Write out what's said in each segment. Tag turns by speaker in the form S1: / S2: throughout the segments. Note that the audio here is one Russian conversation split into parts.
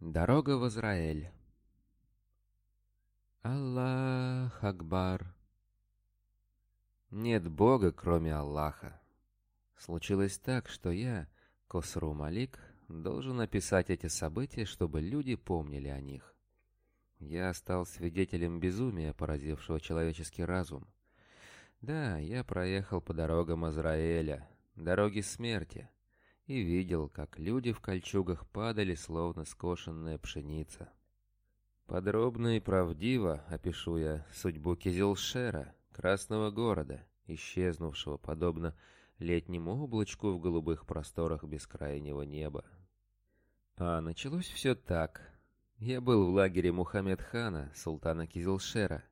S1: Дорога в Израиль. Аллах Акбар. Нет Бога, кроме Аллаха. Случилось так, что я, Косру Малик, должен описать эти события, чтобы люди помнили о них. Я стал свидетелем безумия, поразившего человеческий разум. Да, я проехал по дорогам Израиля, дороги смерти — и видел, как люди в кольчугах падали, словно скошенная пшеница. Подробно и правдиво опишу я судьбу Кизилшера, Красного города, исчезнувшего подобно летнему облачку в голубых просторах бескрайнего неба. А началось все так. Я был в лагере Мухаммед хана, султана Кизилшера,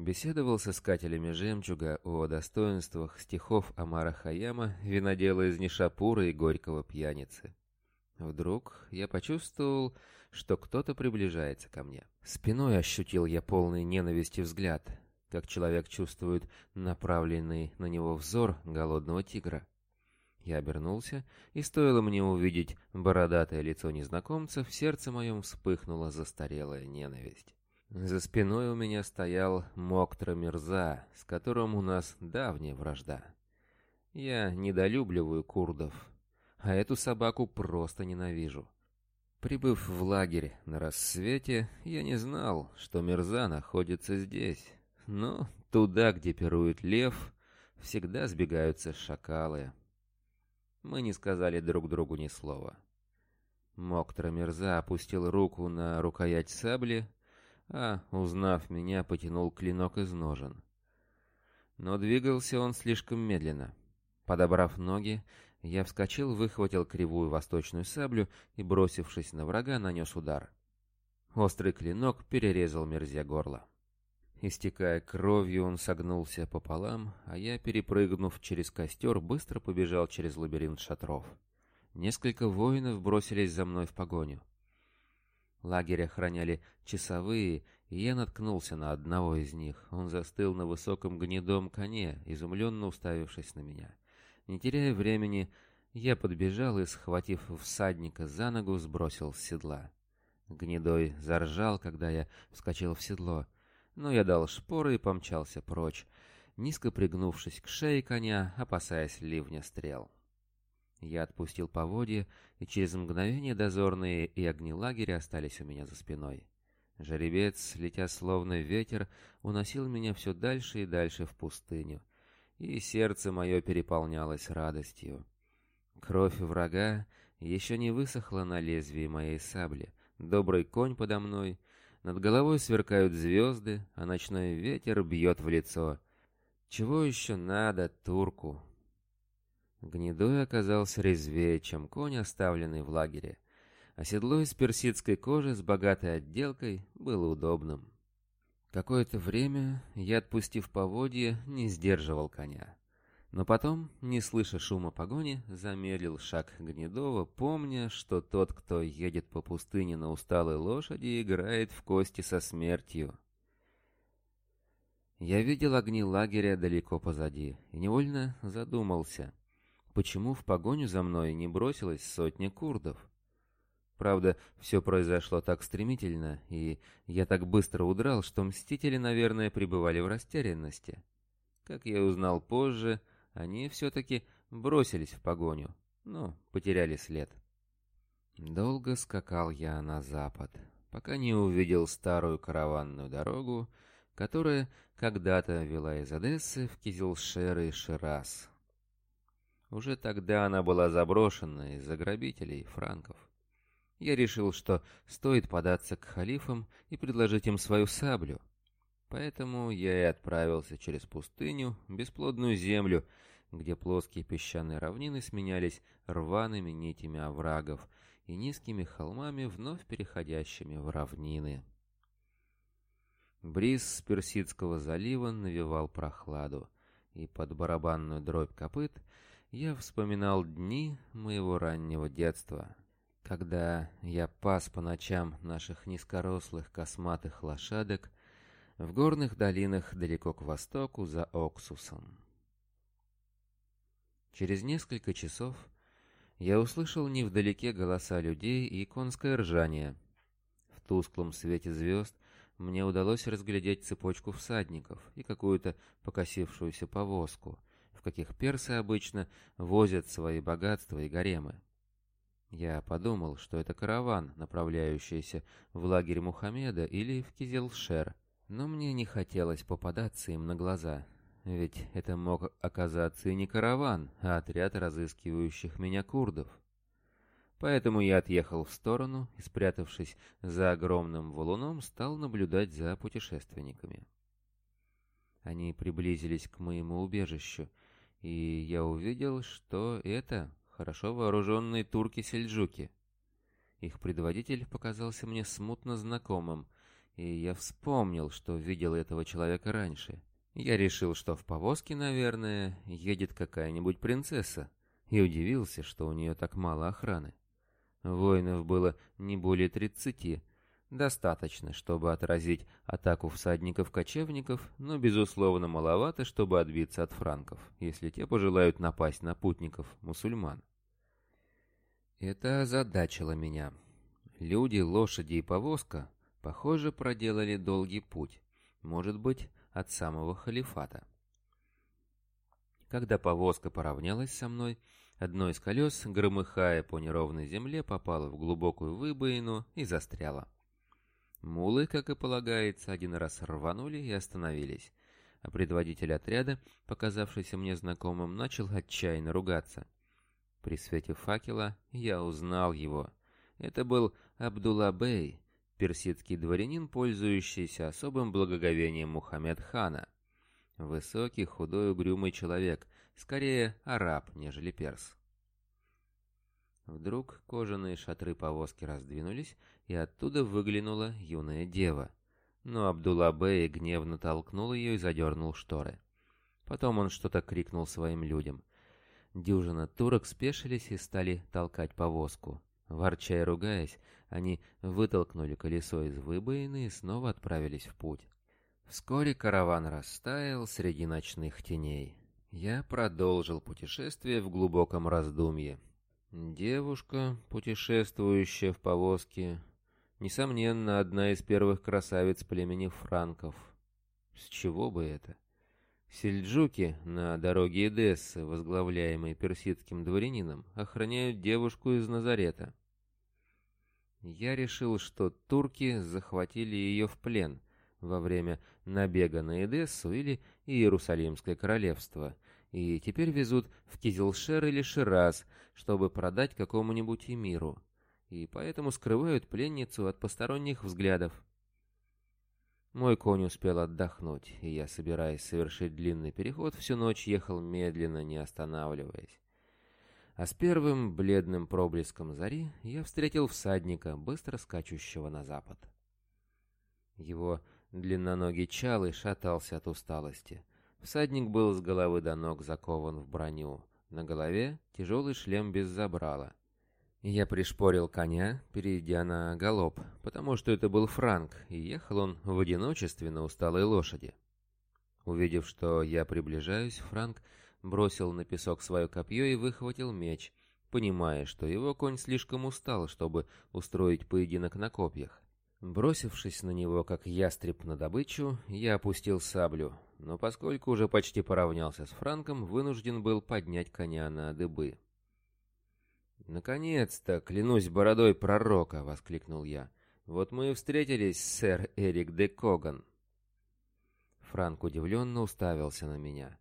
S1: Беседовал с искателями жемчуга о достоинствах стихов Амара Хаяма, винодела из Нишапура и Горького пьяницы. Вдруг я почувствовал, что кто-то приближается ко мне. Спиной ощутил я полный ненависти взгляд, как человек чувствует направленный на него взор голодного тигра. Я обернулся, и стоило мне увидеть бородатое лицо незнакомца, в сердце моем вспыхнула застарелая ненависть. За спиной у меня стоял Моктра Мирза, с которым у нас давняя вражда. Я недолюбливаю курдов, а эту собаку просто ненавижу. Прибыв в лагерь на рассвете, я не знал, что Мирза находится здесь. Но туда, где пирует лев, всегда сбегаются шакалы. Мы не сказали друг другу ни слова. Моктра Мирза опустил руку на рукоять сабли, а, узнав меня, потянул клинок из ножен. Но двигался он слишком медленно. Подобрав ноги, я вскочил, выхватил кривую восточную саблю и, бросившись на врага, нанес удар. Острый клинок перерезал мерзя горло. Истекая кровью, он согнулся пополам, а я, перепрыгнув через костер, быстро побежал через лабиринт шатров. Несколько воинов бросились за мной в погоню. Лагерь охраняли часовые, и я наткнулся на одного из них. Он застыл на высоком гнедом коне, изумленно уставившись на меня. Не теряя времени, я подбежал и, схватив всадника за ногу, сбросил с седла. Гнедой заржал, когда я вскочил в седло, но я дал шпоры и помчался прочь, низко пригнувшись к шее коня, опасаясь ливня стрел. Я отпустил поводья, и через мгновение дозорные и огни лагеря остались у меня за спиной. Жеребец, летя словно ветер, уносил меня все дальше и дальше в пустыню, и сердце мое переполнялось радостью. Кровь врага еще не высохла на лезвии моей сабли, добрый конь подо мной, над головой сверкают звезды, а ночной ветер бьет в лицо. Чего еще надо турку, Гнедой оказался резвее, чем конь, оставленный в лагере. а седло из персидской кожи с богатой отделкой было удобным. Какое-то время я, отпустив поводья, не сдерживал коня. Но потом, не слыша шума погони, замедлил шаг Гнедова, помня, что тот, кто едет по пустыне на усталой лошади, играет в кости со смертью. Я видел огни лагеря далеко позади и невольно задумался — почему в погоню за мной не бросилась сотня курдов. Правда, все произошло так стремительно, и я так быстро удрал, что мстители, наверное, пребывали в растерянности. Как я узнал позже, они все-таки бросились в погоню, но потеряли след. Долго скакал я на запад, пока не увидел старую караванную дорогу, которая когда-то вела из Одессы в Кизилшер и Шираз, уже тогда она была заброшена из-за грабителей, франков. Я решил, что стоит податься к халифам и предложить им свою саблю. Поэтому я и отправился через пустыню, бесплодную землю, где плоские песчаные равнины сменялись рваными нитями оврагов и низкими холмами, вновь переходящими в равнины. Бриз с Персидского залива навевал прохладу, и под барабанную дробь копыт — я вспоминал дни моего раннего детства, когда я пас по ночам наших низкорослых косматых лошадок в горных долинах далеко к востоку за Оксусом. Через несколько часов я услышал невдалеке голоса людей и конское ржание. В тусклом свете звезд мне удалось разглядеть цепочку всадников и какую-то покосившуюся повозку — в каких персы обычно возят свои богатства и гаремы. Я подумал, что это караван, направляющийся в лагерь Мухаммеда или в Кизелшер, но мне не хотелось попадаться им на глаза, ведь это мог оказаться и не караван, а отряд разыскивающих меня курдов. Поэтому я отъехал в сторону и, спрятавшись за огромным валуном, стал наблюдать за путешественниками. Они приблизились к моему убежищу, и я увидел, что это хорошо вооруженные турки-сельджуки. Их предводитель показался мне смутно знакомым, и я вспомнил, что видел этого человека раньше. Я решил, что в повозке, наверное, едет какая-нибудь принцесса, и удивился, что у нее так мало охраны. Воинов было не более тридцати, Достаточно, чтобы отразить атаку всадников-кочевников, но, безусловно, маловато, чтобы отбиться от франков, если те пожелают напасть на путников, мусульман. Это озадачило меня. Люди, лошади и повозка, похоже, проделали долгий путь, может быть, от самого халифата. Когда повозка поравнялась со мной, одно из колес, громыхая по неровной земле, попало в глубокую выбоину и застряло. Мулы, как и полагается, один раз рванули и остановились, а предводитель отряда, показавшийся мне знакомым, начал отчаянно ругаться. При свете факела я узнал его. Это был Абдулла Бей, персидский дворянин, пользующийся особым благоговением Мухаммед хана. Высокий, худой, угрюмый человек, скорее араб, нежели перс. Вдруг кожаные шатры повозки раздвинулись, и оттуда выглянула юная дева. Но Абдулла Бэй гневно толкнул ее и задернул шторы. Потом он что-то крикнул своим людям. Дюжина турок спешились и стали толкать повозку. Ворча и ругаясь, они вытолкнули колесо из выбоины и снова отправились в путь. Вскоре караван растаял среди ночных теней. Я продолжил путешествие в глубоком раздумье. Девушка, путешествующая в повозке, несомненно, одна из первых красавиц племени франков. С чего бы это? Сельджуки на дороге Эдессы, возглавляемой персидским дворянином, охраняют девушку из Назарета. Я решил, что турки захватили ее в плен во время набега на Эдессу или Иерусалимское королевство — и теперь везут в Кизилшер или Шираз, чтобы продать какому-нибудь эмиру, и поэтому скрывают пленницу от посторонних взглядов. Мой конь успел отдохнуть, и я, собираясь совершить длинный переход, всю ночь ехал медленно, не останавливаясь. А с первым бледным проблеском зари я встретил всадника, быстро скачущего на запад. Его длинноногий чалый шатался от усталости — Всадник был с головы до ног закован в броню. На голове тяжелый шлем без забрала. Я пришпорил коня, перейдя на галоп, потому что это был Франк, и ехал он в одиночестве на усталой лошади. Увидев, что я приближаюсь, Франк бросил на песок свое копье и выхватил меч, понимая, что его конь слишком устал, чтобы устроить поединок на копьях. Бросившись на него, как ястреб на добычу, я опустил саблю, но поскольку уже почти поравнялся с Франком, вынужден был поднять коня на дыбы. «Наконец-то, клянусь бородой пророка!» — воскликнул я. «Вот мы и встретились, сэр Эрик де Коган!» Франк удивленно уставился на меня.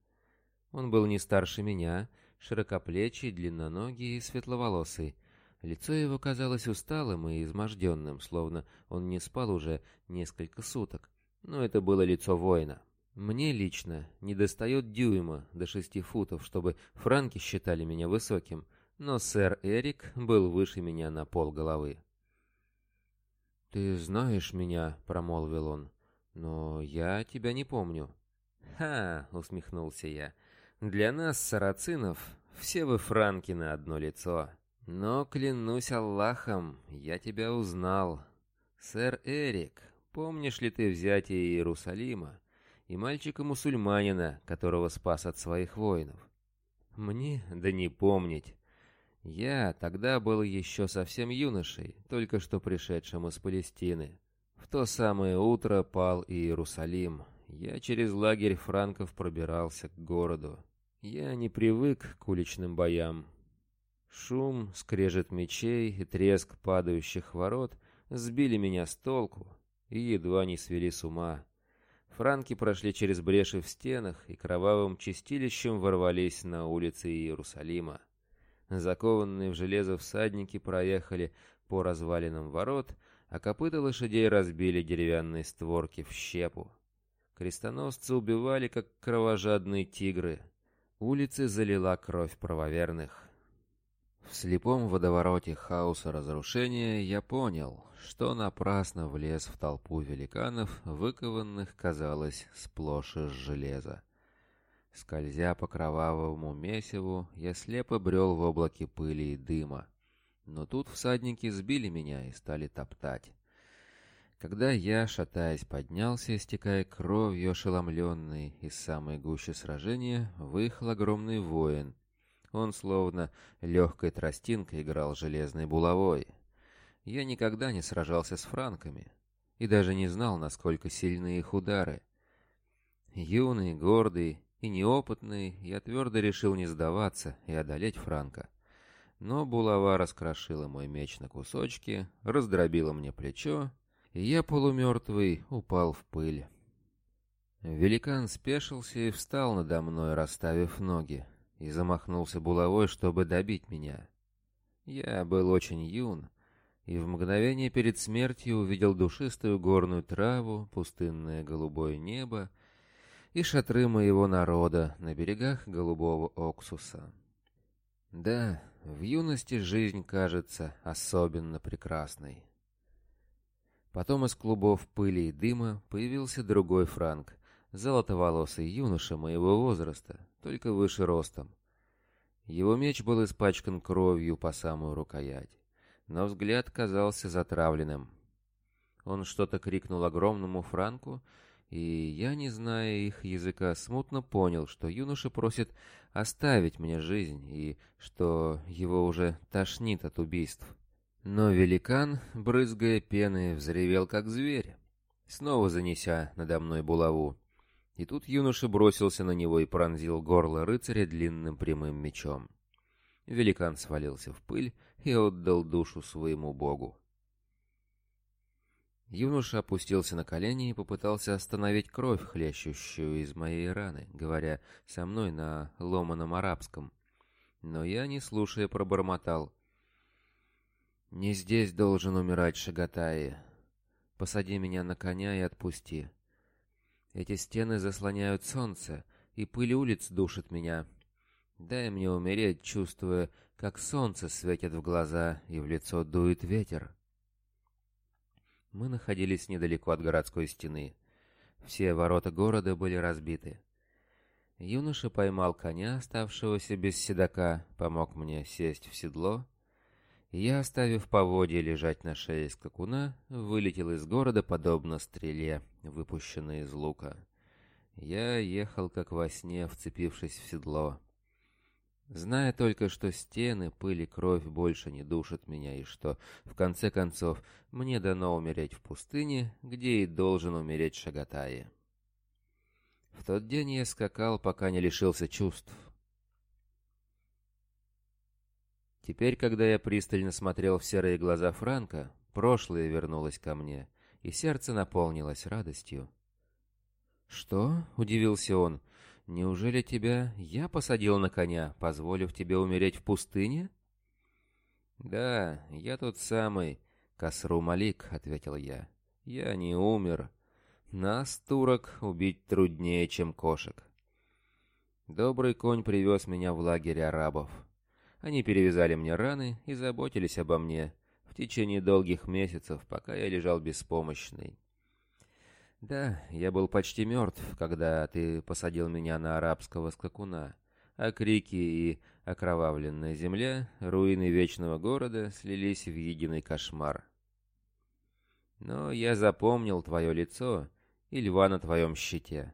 S1: Он был не старше меня, широкоплечий, длинноногий и светловолосый. Лицо его казалось усталым и изможденным, словно он не спал уже несколько суток. Но это было лицо воина. Мне лично недостает дюйма до шести футов, чтобы франки считали меня высоким, но сэр Эрик был выше меня на пол головы. «Ты знаешь меня», — промолвил он, — «но я тебя не помню». «Ха!» — усмехнулся я. «Для нас, сарацинов, все вы франки на одно лицо. Но, клянусь Аллахом, я тебя узнал. Сэр Эрик, помнишь ли ты взятие Иерусалима?» и мальчика-мусульманина, которого спас от своих воинов. Мне да не помнить. Я тогда был еще совсем юношей, только что пришедшим из Палестины. В то самое утро пал Иерусалим. Я через лагерь франков пробирался к городу. Я не привык к уличным боям. Шум, скрежет мечей и треск падающих ворот сбили меня с толку и едва не свели с ума. Франки прошли через бреши в стенах и кровавым чистилищем ворвались на улицы Иерусалима. Закованные в железо всадники проехали по развалинам ворот, а копыта лошадей разбили деревянные створки в щепу. Крестоносцы убивали, как кровожадные тигры. Улицы залила кровь правоверных. В слепом водовороте хаоса разрушения я понял, что напрасно влез в толпу великанов, выкованных, казалось, сплошь из железа. Скользя по кровавому месиву, я слепо брел в облаке пыли и дыма. Но тут всадники сбили меня и стали топтать. Когда я, шатаясь, поднялся, истекая кровью ошеломленный из самой гущи сражения, выехал огромный воин. Он словно легкой тростинкой играл железной булавой, я никогда не сражался с франками и даже не знал, насколько сильны их удары. Юный, гордый и неопытный, я твердо решил не сдаваться и одолеть франка. Но булава раскрошила мой меч на кусочки, раздробила мне плечо, и я, полумертвый, упал в пыль. Великан спешился и встал надо мной, расставив ноги, и замахнулся булавой, чтобы добить меня. Я был очень юн, и в мгновение перед смертью увидел душистую горную траву, пустынное голубое небо и шатры моего народа на берегах голубого Оксуса. Да, в юности жизнь кажется особенно прекрасной. Потом из клубов пыли и дыма появился другой Франк, золотоволосый юноша моего возраста, только выше ростом. Его меч был испачкан кровью по самую рукоять но взгляд казался затравленным. Он что-то крикнул огромному Франку, и я, не зная их языка, смутно понял, что юноша просит оставить мне жизнь и что его уже тошнит от убийств. Но великан, брызгая пеной, взревел как зверь, снова занеся надо мной булаву. И тут юноша бросился на него и пронзил горло рыцаря длинным прямым мечом. Великан свалился в пыль, и отдал душу своему богу. Юноша опустился на колени и попытался остановить кровь, хлещущую из моей раны, говоря со мной на ломаном арабском. Но я, не слушая, пробормотал. «Не здесь должен умирать Шагатаи. Посади меня на коня и отпусти. Эти стены заслоняют солнце, и пыль улиц душит меня. Дай мне умереть, чувствуя, как солнце светит в глаза и в лицо дует ветер. Мы находились недалеко от городской стены. Все ворота города были разбиты. Юноша поймал коня, оставшегося без седока, помог мне сесть в седло. Я, оставив поводья лежать на шее скакуна, вылетел из города, подобно стреле, выпущенной из лука. Я ехал, как во сне, вцепившись в седло. Зная только, что стены, пыль и кровь больше не душат меня, и что, в конце концов, мне дано умереть в пустыне, где и должен умереть Шагатаи. В тот день я скакал, пока не лишился чувств. Теперь, когда я пристально смотрел в серые глаза Франка, прошлое вернулось ко мне, и сердце наполнилось радостью. «Что?» — удивился он. Неужели тебя я посадил на коня, позволив тебе умереть в пустыне? Да, я тот самый, Касру Малик, ответил я. Я не умер. Нас, турок, убить труднее, чем кошек. Добрый конь привез меня в лагерь арабов. Они перевязали мне раны и заботились обо мне в течение долгих месяцев, пока я лежал беспомощный. Да, я был почти мертв, когда ты посадил меня на арабского скакуна, а крики и окровавленная земля, руины вечного города слились в единый кошмар. Но я запомнил твое лицо и льва на твоем щите.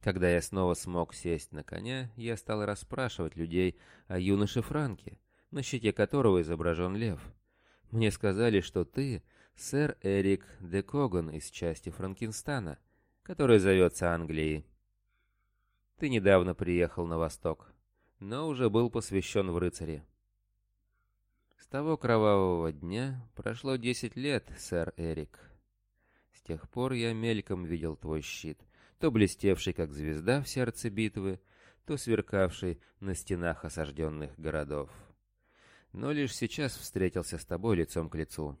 S1: Когда я снова смог сесть на коня, я стал расспрашивать людей о юноше Франке, на щите которого изображен лев. Мне сказали, что ты сэр Эрик де Коган из части Франкенстана, который зовется Англией. Ты недавно приехал на восток, но уже был посвящен в рыцари. С того кровавого дня прошло десять лет, сэр Эрик. С тех пор я мельком видел твой щит, то блестевший, как звезда в сердце битвы, то сверкавший на стенах осажденных городов. Но лишь сейчас встретился с тобой лицом к лицу.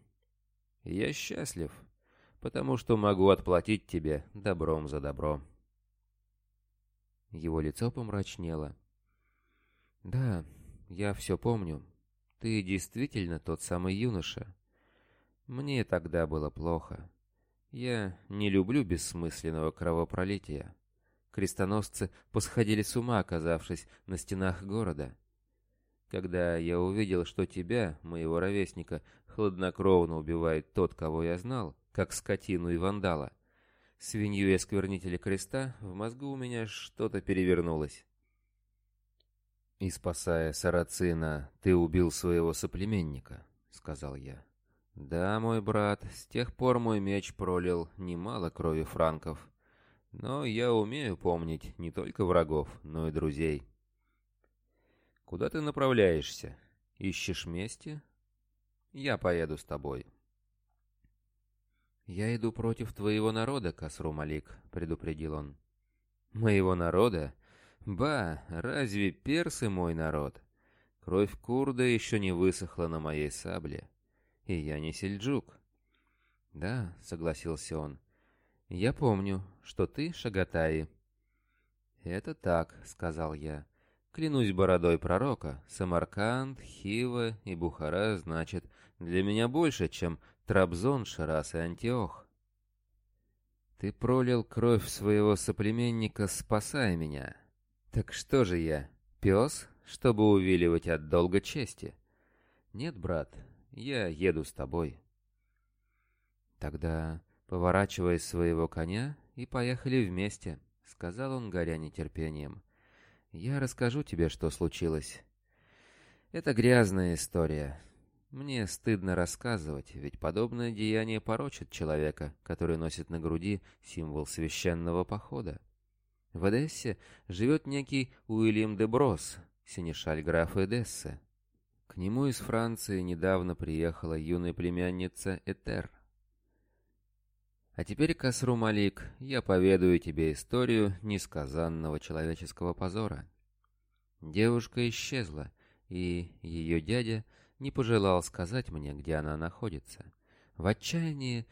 S1: Я счастлив, потому что могу отплатить тебе добром за добро. Его лицо помрачнело. Да, я все помню. Ты действительно тот самый юноша. Мне тогда было плохо. Я не люблю бессмысленного кровопролития. Крестоносцы посходили с ума, оказавшись на стенах города. Когда я увидел, что тебя, моего ровесника, хладнокровно убивает тот, кого я знал, как скотину и вандала, свинью и осквернителя креста, в мозгу у меня что-то перевернулось. «И спасая Сарацина, ты убил своего соплеменника», — сказал я. «Да, мой брат, с тех пор мой меч пролил немало крови франков. Но я умею помнить не только врагов, но и друзей». «Куда ты направляешься? Ищешь мести? Я поеду с тобой». «Я иду против твоего народа, Касру Малик», — предупредил он. «Моего народа? Ба, разве персы мой народ? Кровь курда еще не высохла на моей сабле, и я не сельджук». «Да», — согласился он, — «я помню, что ты шагатаи». «Это так», — сказал я. Клянусь бородой пророка, Самарканд, Хива и Бухара значат для меня больше, чем Трабзон, Шарас и Антиох. Ты пролил кровь своего соплеменника, спасая меня. Так что же я, пес, чтобы увиливать от долга чести? Нет, брат, я еду с тобой. Тогда поворачивай своего коня и поехали вместе, — сказал он, горя нетерпением. — я расскажу тебе, что случилось. Это грязная история. Мне стыдно рассказывать, ведь подобное деяние порочит человека, который носит на груди символ священного похода. В Одессе живет некий Уильям де Брос, синешаль графа Эдесса. К нему из Франции недавно приехала юная племянница Этер — а теперь, Касру Малик, я поведаю тебе историю несказанного человеческого позора. Девушка исчезла, и ее дядя не пожелал сказать мне, где она находится. В отчаянии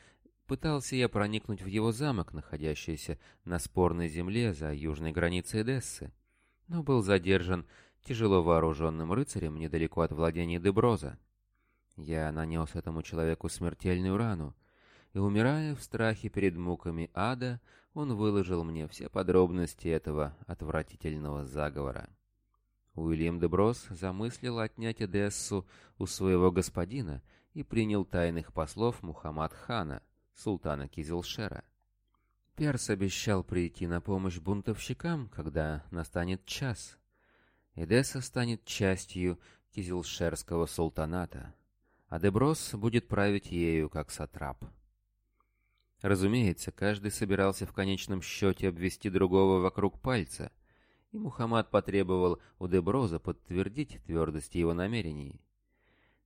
S1: пытался я проникнуть в его замок, находящийся на спорной земле за южной границей Дессы, но был задержан тяжело вооруженным рыцарем недалеко от владения Деброза. Я нанес этому человеку смертельную рану — и, умирая в страхе перед муками ада, он выложил мне все подробности этого отвратительного заговора. Уильям Деброс замыслил отнять Эдессу у своего господина и принял тайных послов Мухаммад хана, султана Кизилшера. Перс обещал прийти на помощь бунтовщикам, когда настанет час. Эдесса станет частью Кизилшерского султаната, а Деброс будет править ею как сатрап. Разумеется, каждый собирался в конечном счете обвести другого вокруг пальца, и Мухаммад потребовал у Деброза подтвердить твердость его намерений.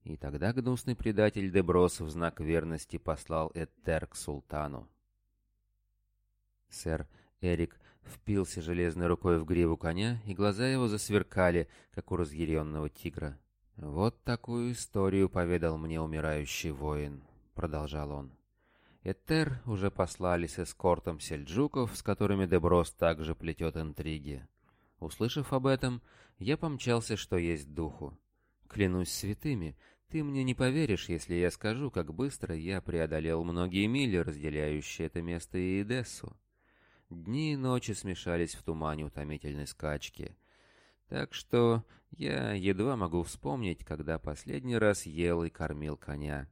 S1: И тогда гнусный предатель Деброз в знак верности послал Этер к султану. Сэр Эрик впился железной рукой в гриву коня, и глаза его засверкали, как у разъяренного тигра. «Вот такую историю поведал мне умирающий воин», — продолжал он. Этер уже послали с эскортом сельджуков, с которыми Деброс также плетет интриги. Услышав об этом, я помчался, что есть духу. Клянусь святыми, ты мне не поверишь, если я скажу, как быстро я преодолел многие мили, разделяющие это место и Эдессу. Дни и ночи смешались в тумане утомительной скачки. Так что я едва могу вспомнить, когда последний раз ел и кормил коня.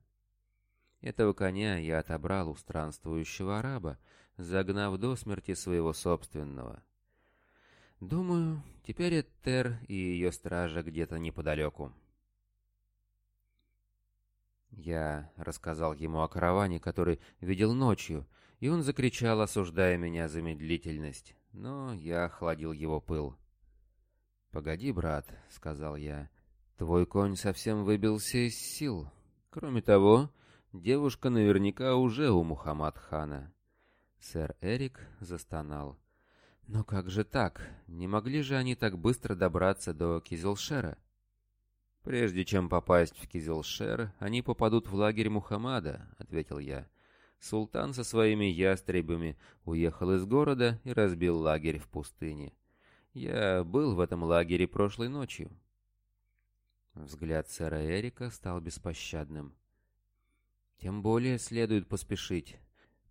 S1: Этого коня я отобрал у странствующего араба, загнав до смерти своего собственного. Думаю, теперь Этер и ее стража где-то неподалеку. Я рассказал ему о караване, который видел ночью, и он закричал, осуждая меня за медлительность, но я охладил его пыл. «Погоди, брат», — сказал я, — «твой конь совсем выбился из сил. Кроме того, Девушка наверняка уже у Мухаммад хана. Сэр Эрик застонал. Но как же так? Не могли же они так быстро добраться до Кизелшера? Прежде чем попасть в Кизелшер, они попадут в лагерь Мухаммада, ответил я. Султан со своими ястребами уехал из города и разбил лагерь в пустыне. Я был в этом лагере прошлой ночью. Взгляд сэра Эрика стал беспощадным. Тем более следует поспешить.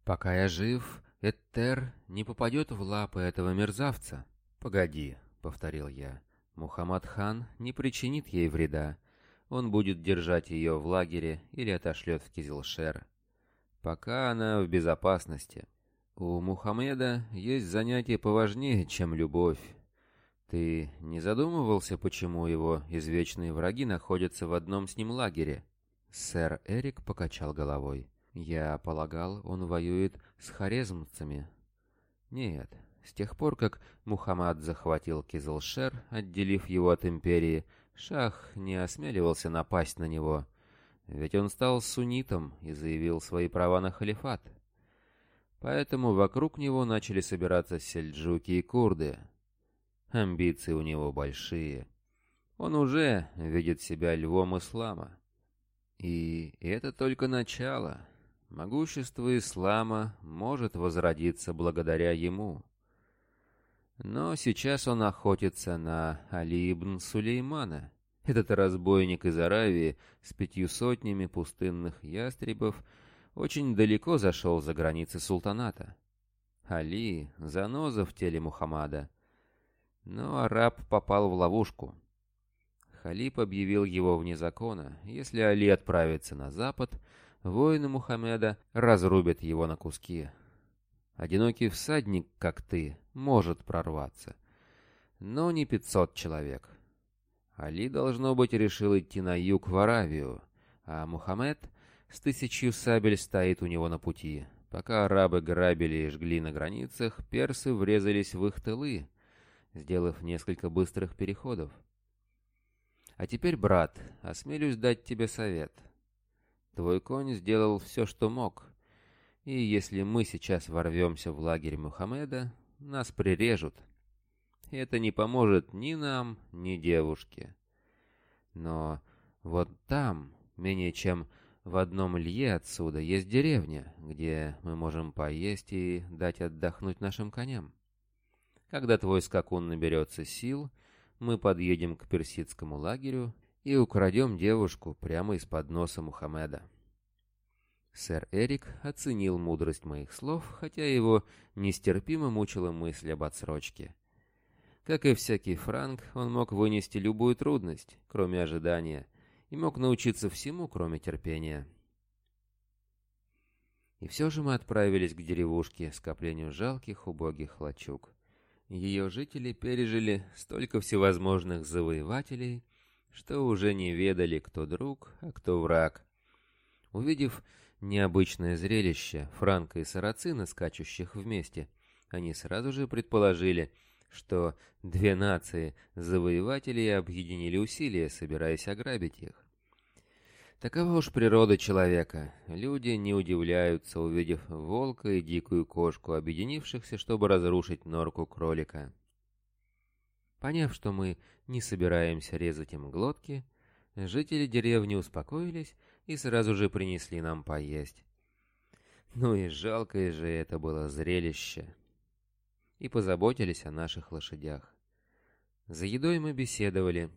S1: Пока я жив, Эттер не попадет в лапы этого мерзавца. Погоди, повторил я. Мухаммад хан не причинит ей вреда. Он будет держать ее в лагере или отошлет в Кизилшер. Пока она в безопасности. У Мухаммеда есть занятие поважнее, чем любовь. Ты не задумывался, почему его извечные враги находятся в одном с ним лагере? Сэр Эрик покачал головой. «Я полагал, он воюет с хорезмцами». «Нет, с тех пор, как Мухаммад захватил Кизлшер, отделив его от империи, Шах не осмеливался напасть на него, ведь он стал суннитом и заявил свои права на халифат. Поэтому вокруг него начали собираться сельджуки и курды. Амбиции у него большие. Он уже видит себя львом ислама. И это только начало. Могущество ислама может возродиться благодаря ему. Но сейчас он охотится на Али ибн Сулеймана. Этот разбойник из Аравии с пятью сотнями пустынных ястребов очень далеко зашел за границы султаната. Али — заноза в теле Мухаммада. Но араб попал в ловушку — Халиб объявил его вне закона. Если Али отправится на запад, воины Мухаммеда разрубят его на куски. Одинокий всадник, как ты, может прорваться. Но не пятьсот человек. Али, должно быть, решил идти на юг в Аравию, а Мухаммед с тысячью сабель стоит у него на пути. Пока арабы грабили и жгли на границах, персы врезались в их тылы, сделав несколько быстрых переходов. А теперь, брат, осмелюсь дать тебе совет. Твой конь сделал все, что мог, и если мы сейчас ворвемся в лагерь Мухаммеда, нас прирежут. Это не поможет ни нам, ни девушке. Но вот там, менее чем в одном лье отсюда, есть деревня, где мы можем поесть и дать отдохнуть нашим коням. Когда твой скакун наберется сил, мы подъедем к персидскому лагерю и украдем девушку прямо из-под носа Мухаммеда. Сэр Эрик оценил мудрость моих слов, хотя его нестерпимо мучила мысль об отсрочке. Как и всякий франк, он мог вынести любую трудность, кроме ожидания, и мог научиться всему, кроме терпения. И все же мы отправились к деревушке, скоплению жалких, убогих лачуг. Ее жители пережили столько всевозможных завоевателей, что уже не ведали, кто друг, а кто враг. Увидев необычное зрелище Франка и Сарацина, скачущих вместе, они сразу же предположили, что две нации завоевателей объединили усилия, собираясь ограбить их. Такова уж природа человека. Люди не удивляются, увидев волка и дикую кошку, объединившихся, чтобы разрушить норку кролика. Поняв, что мы не собираемся резать им глотки, жители деревни успокоились и сразу же принесли нам поесть. Ну и жалкое же это было зрелище. И позаботились о наших лошадях. За едой мы беседовали,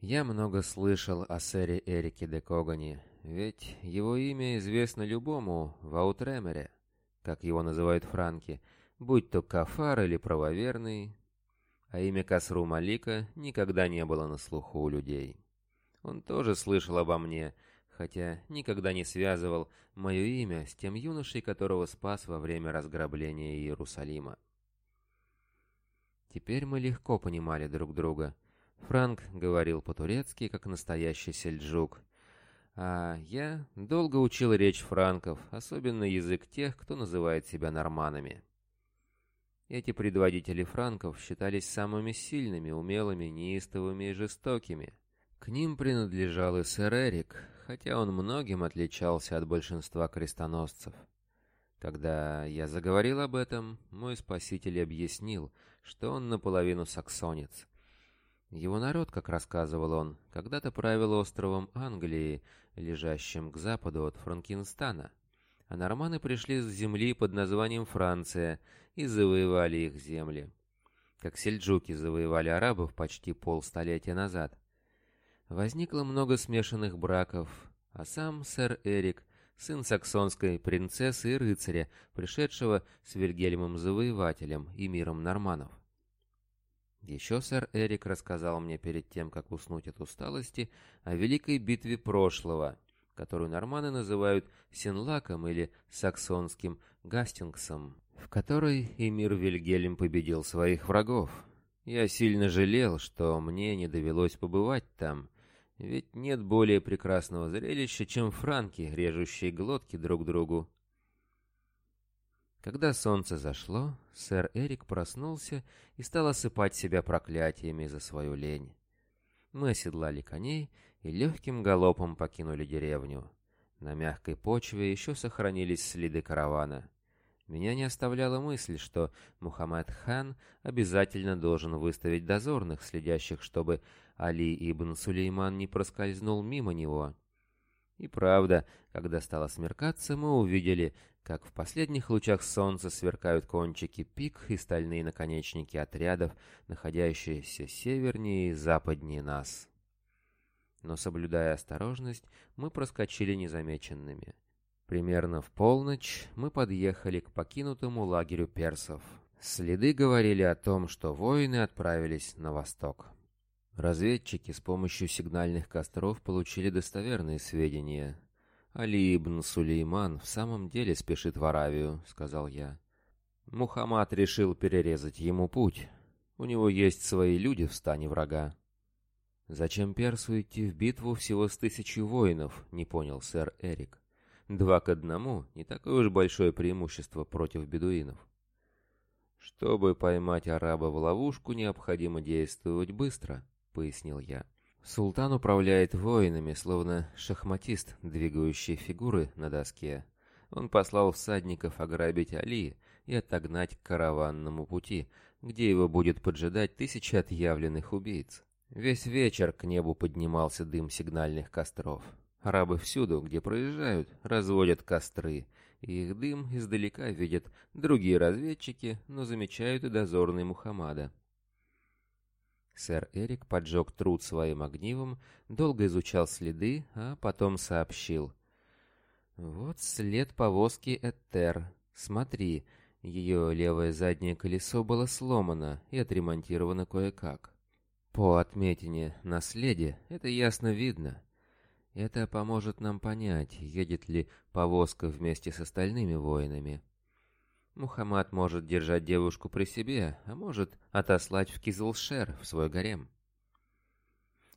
S1: я много слышал о сэре Эрике де Когане, ведь его имя известно любому в Аутремере, как его называют франки, будь то кафар или правоверный, а имя Касру Малика никогда не было на слуху у людей. Он тоже слышал обо мне, хотя никогда не связывал мое имя с тем юношей, которого спас во время разграбления Иерусалима. Теперь мы легко понимали друг друга, Франк говорил по-турецки, как настоящий сельджук. А я долго учил речь франков, особенно язык тех, кто называет себя норманами. Эти предводители франков считались самыми сильными, умелыми, неистовыми и жестокими. К ним принадлежал и сэр Эрик, хотя он многим отличался от большинства крестоносцев. Когда я заговорил об этом, мой спаситель объяснил, что он наполовину саксонец, его народ, как рассказывал он, когда-то правил островом Англии, лежащим к западу от Франкенстана, а норманы пришли с земли под названием Франция и завоевали их земли, как сельджуки завоевали арабов почти полстолетия назад. Возникло много смешанных браков, а сам сэр Эрик, сын саксонской принцессы и рыцаря, пришедшего с Вильгельмом Завоевателем и миром норманов. Еще сэр Эрик рассказал мне перед тем, как уснуть от усталости, о великой битве прошлого, которую норманы называют Синлаком или саксонским Гастингсом, в которой Эмир Вильгельм победил своих врагов. Я сильно жалел, что мне не довелось побывать там, ведь нет более прекрасного зрелища, чем франки, режущие глотки друг другу. Когда солнце зашло, сэр Эрик проснулся и стал осыпать себя проклятиями за свою лень. Мы оседлали коней и легким галопом покинули деревню. На мягкой почве еще сохранились следы каравана. Меня не оставляла мысль, что Мухаммад хан обязательно должен выставить дозорных, следящих, чтобы Али ибн Сулейман не проскользнул мимо него. И правда, когда стало смеркаться, мы увидели, как в последних лучах солнца сверкают кончики пик и стальные наконечники отрядов, находящиеся севернее и западнее нас. Но, соблюдая осторожность, мы проскочили незамеченными. Примерно в полночь мы подъехали к покинутому лагерю персов. Следы говорили о том, что воины отправились на восток. Разведчики с помощью сигнальных костров получили достоверные сведения. «Али ибн Сулейман в самом деле спешит в Аравию», — сказал я. Мухаммад решил перерезать ему путь. У него есть свои люди в стане врага. «Зачем персу идти в битву всего с тысячей воинов?» — не понял сэр Эрик. «Два к одному — не такое уж большое преимущество против бедуинов». «Чтобы поймать араба в ловушку, необходимо действовать быстро», — пояснил я. «Султан управляет воинами, словно шахматист, двигающий фигуры на доске. Он послал всадников ограбить Али и отогнать к караванному пути, где его будет поджидать тысяча отъявленных убийц. Весь вечер к небу поднимался дым сигнальных костров. Арабы всюду, где проезжают, разводят костры, и их дым издалека видят другие разведчики, но замечают и дозорный Мухаммада. Сэр Эрик поджег труд своим огнивом, долго изучал следы, а потом сообщил. «Вот след повозки Этер. Смотри, ее левое заднее колесо было сломано и отремонтировано кое-как. По отметине на следе это ясно видно. Это поможет нам понять, едет ли повозка вместе с остальными воинами. Мухаммад может держать девушку при себе, а может отослать в Кизлшер, в свой гарем.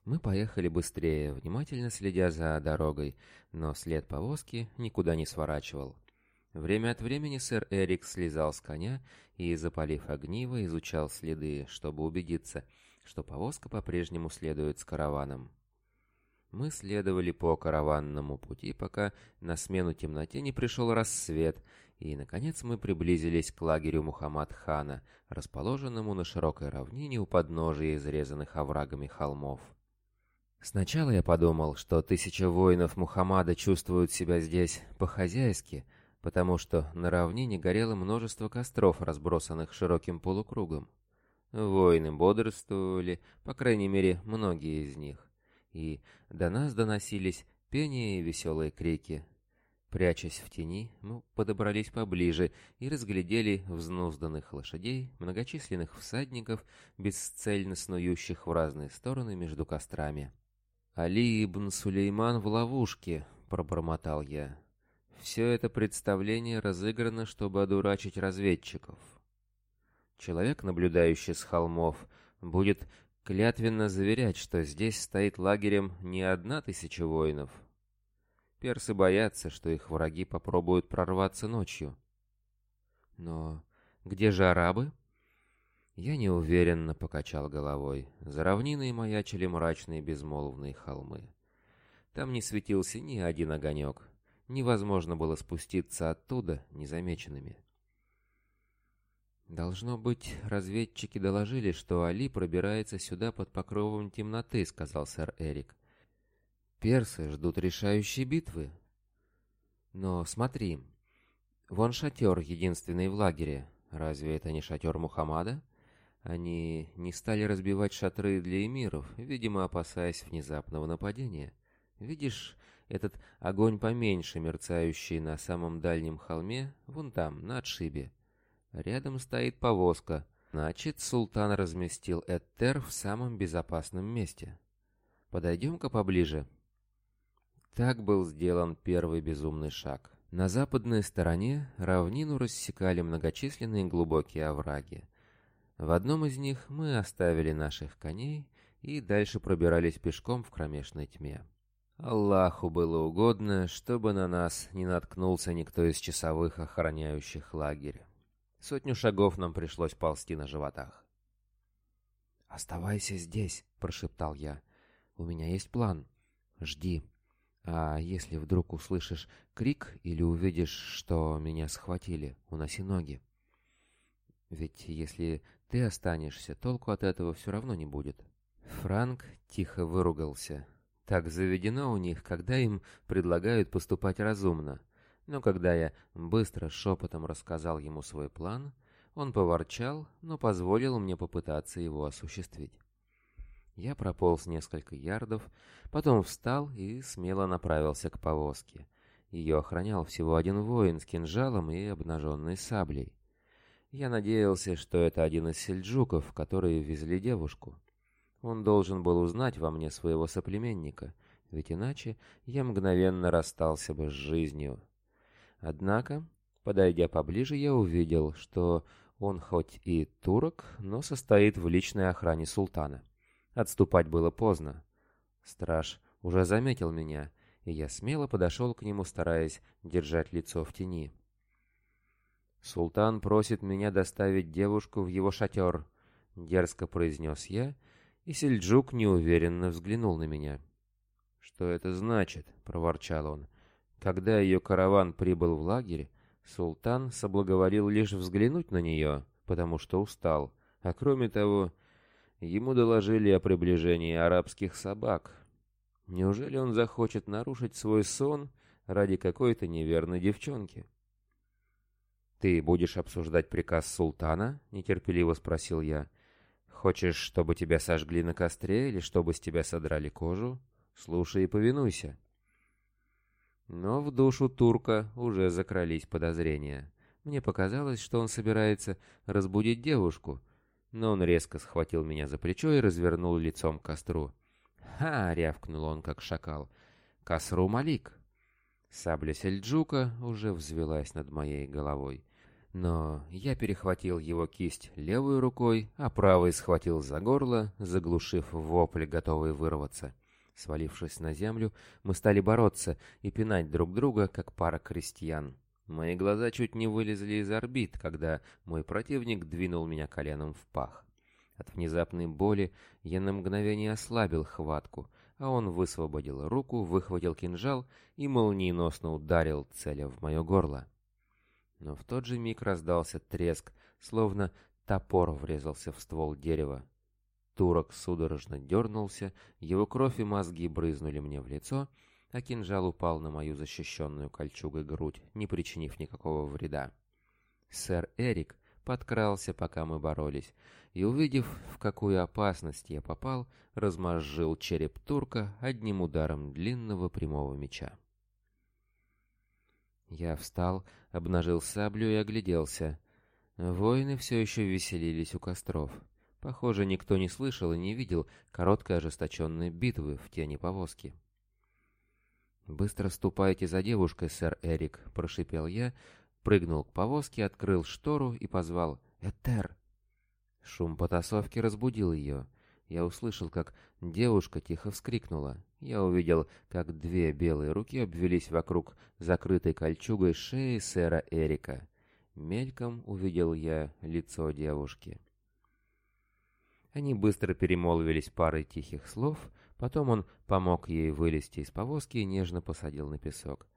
S1: Мы поехали быстрее, внимательно следя за дорогой, но след повозки никуда не сворачивал. Время от времени сэр Эрик слезал с коня и, запалив огниво, изучал следы, чтобы убедиться, что повозка по-прежнему следует с караваном. Мы следовали по караванному пути, пока на смену темноте не пришел рассвет — и, наконец, мы приблизились к лагерю Мухаммад-хана, расположенному на широкой равнине у подножия изрезанных оврагами холмов. Сначала я подумал, что тысяча воинов Мухаммада чувствуют себя здесь по-хозяйски, потому что на равнине горело множество костров, разбросанных широким полукругом. Воины бодрствовали, по крайней мере, многие из них, и до нас доносились пение и веселые крики, Прячась в тени, мы подобрались поближе и разглядели взнузданных лошадей, многочисленных всадников, бесцельно снующих в разные стороны между кострами. «Али ибн Сулейман в ловушке», — пробормотал я. «Все это представление разыграно, чтобы одурачить разведчиков». Человек, наблюдающий с холмов, будет клятвенно заверять, что здесь стоит лагерем не одна тысяча воинов, Персы боятся, что их враги попробуют прорваться ночью.
S2: Но где же арабы?
S1: Я неуверенно покачал головой. За равниной маячили мрачные безмолвные холмы. Там не светился ни один огонек. Невозможно было спуститься оттуда незамеченными.
S2: «Должно быть, разведчики доложили, что Али пробирается сюда под покровом темноты», — сказал сэр Эрик. Персы ждут решающей битвы. Но смотри, вон шатер единственный в лагере. Разве это не шатер Мухаммада? Они не стали разбивать шатры для эмиров, видимо, опасаясь внезапного нападения. Видишь, этот огонь поменьше, мерцающий на самом дальнем холме, вон там, на отшибе. Рядом стоит повозка. Значит, султан разместил Эттер в самом безопасном месте. Подойдем-ка поближе, так был сделан первый безумный шаг. На западной стороне равнину рассекали многочисленные глубокие овраги. В одном из них мы оставили наших коней и дальше пробирались пешком в кромешной тьме. Аллаху было угодно, чтобы на нас не наткнулся никто из часовых, охраняющих лагерь. Сотню шагов нам пришлось ползти на животах. «Оставайся здесь», — прошептал я. «У меня есть план. Жди». А если вдруг услышишь крик или увидишь, что меня схватили, уноси ноги. Ведь если ты останешься, толку от этого все равно не будет.
S1: Франк тихо выругался. Так заведено у них, когда им предлагают поступать разумно. Но когда я быстро шепотом рассказал ему свой план, он поворчал, но позволил мне попытаться его осуществить. Я прополз несколько ярдов, потом встал и смело направился к повозке. Ее охранял всего один воин с кинжалом и обнаженной саблей. Я надеялся, что это один из сельджуков, которые везли девушку. Он должен был узнать во мне своего соплеменника, ведь иначе я мгновенно расстался бы с жизнью. Однако, подойдя поближе, я увидел, что он хоть и турок, но состоит в личной охране султана. Отступать было поздно. Страж уже заметил меня, и я смело подошел к нему, стараясь держать лицо в тени. «Султан просит меня доставить девушку в его шатер», — дерзко произнес я, и Сельджук неуверенно взглянул на меня. «Что это значит?» — проворчал он. «Когда ее караван прибыл в лагерь, султан соблаговолил лишь взглянуть на нее, потому что устал, а кроме того, Ему доложили о приближении арабских собак. Неужели он захочет нарушить свой сон ради какой-то неверной девчонки? «Ты будешь обсуждать приказ султана?» — нетерпеливо спросил я. «Хочешь, чтобы тебя сожгли на костре или чтобы с тебя содрали кожу? Слушай и повинуйся». Но в душу турка уже закрались подозрения. Мне показалось, что он собирается разбудить девушку — но он резко схватил меня за плечо и развернул лицом к костру. «Ха!» — рявкнул он, как шакал. «Косру Малик!» Сабля Сельджука уже взвелась над моей головой. Но я перехватил его кисть левой рукой, а правой схватил за горло, заглушив вопль готовый вырваться. Свалившись на землю, мы стали бороться и пинать друг друга, как пара крестьян. Мои глаза чуть не вылезли из орбит, когда мой противник двинул меня коленом в пах. От внезапной боли я на мгновение ослабил хватку, а он высвободил руку, выхватил кинжал и молниеносно ударил, целя в мое горло. Но в тот же миг раздался треск, словно топор врезался в ствол дерева. Турок судорожно дернулся, его кровь и мозги брызнули мне в лицо — а кинжал упал на мою защищенную кольчугой грудь, не причинив никакого вреда. Сэр Эрик подкрался, пока мы боролись, и, увидев, в какую опасность я попал, размозжил череп турка одним ударом длинного прямого меча. Я встал, обнажил саблю и огляделся. Воины все еще веселились у костров. Похоже, никто не слышал и не видел короткой ожесточенной битвы в тени повозки. «Быстро ступайте за девушкой, сэр Эрик», — прошипел я, прыгнул к повозке, открыл штору и позвал «Этер». Шум потасовки разбудил ее. Я услышал, как девушка тихо вскрикнула. Я увидел, как две белые руки обвелись вокруг закрытой кольчугой шеи сэра Эрика. Мельком увидел я лицо девушки. Они быстро перемолвились парой тихих слов — Потом он помог ей вылезти из повозки и нежно посадил на песок.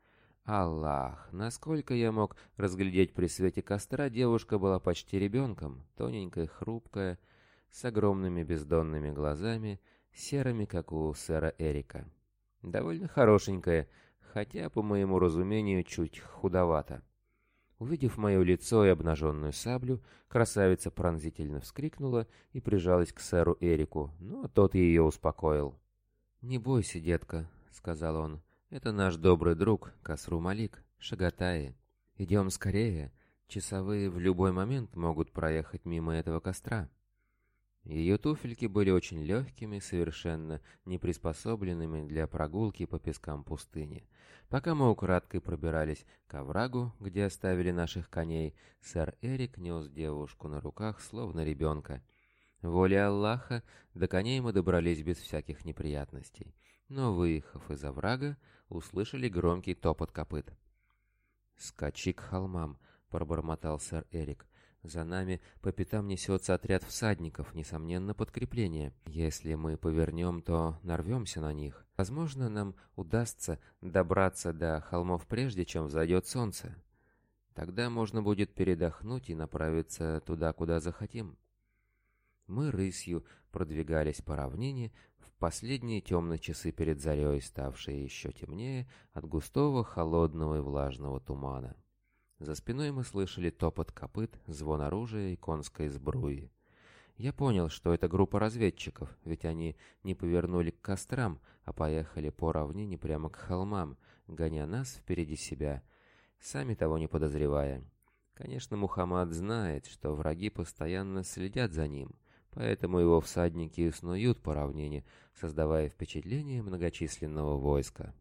S1: Аллах, насколько я мог разглядеть при свете костра, девушка была почти ребенком, тоненькая, хрупкая, с огромными бездонными глазами, серыми, как у сэра Эрика. Довольно хорошенькая, хотя, по моему разумению, чуть худовато. Увидев мое лицо и обнаженную саблю, красавица пронзительно вскрикнула и прижалась к сэру Эрику, но тот ее успокоил. «Не бойся, детка», — сказал он. «Это наш добрый друг, Касру Малик, Шагатаи. Идем скорее, часовые в любой момент могут проехать мимо этого костра». Ее туфельки были очень легкими, совершенно не приспособленными для прогулки по пескам пустыни. Пока мы украдкой пробирались к оврагу, где оставили наших коней, сэр Эрик нес девушку на руках, словно ребенка — Воля Аллаха, до коней мы добрались без всяких неприятностей, но, выехав из оврага, услышали громкий топот копыт. «Скачи к холмам», — пробормотал сэр Эрик. «За нами по пятам несется отряд всадников, несомненно, подкрепление. Если мы повернем, то нарвемся на них. Возможно, нам удастся добраться до холмов прежде, чем взойдет солнце. Тогда можно будет передохнуть и направиться туда, куда захотим». Мы рысью продвигались по равнине в последние темные часы перед зарей, ставшие еще темнее от густого, холодного и влажного тумана. За спиной мы слышали топот копыт, звон оружия и конской сбруи. Я понял, что это группа разведчиков, ведь они не повернули к кострам, а поехали по равнине прямо к холмам, гоня нас впереди себя, сами того не подозревая. Конечно, Мухаммад знает, что враги постоянно следят за ним, поэтому его всадники снуют по равнине, создавая впечатление многочисленного войска.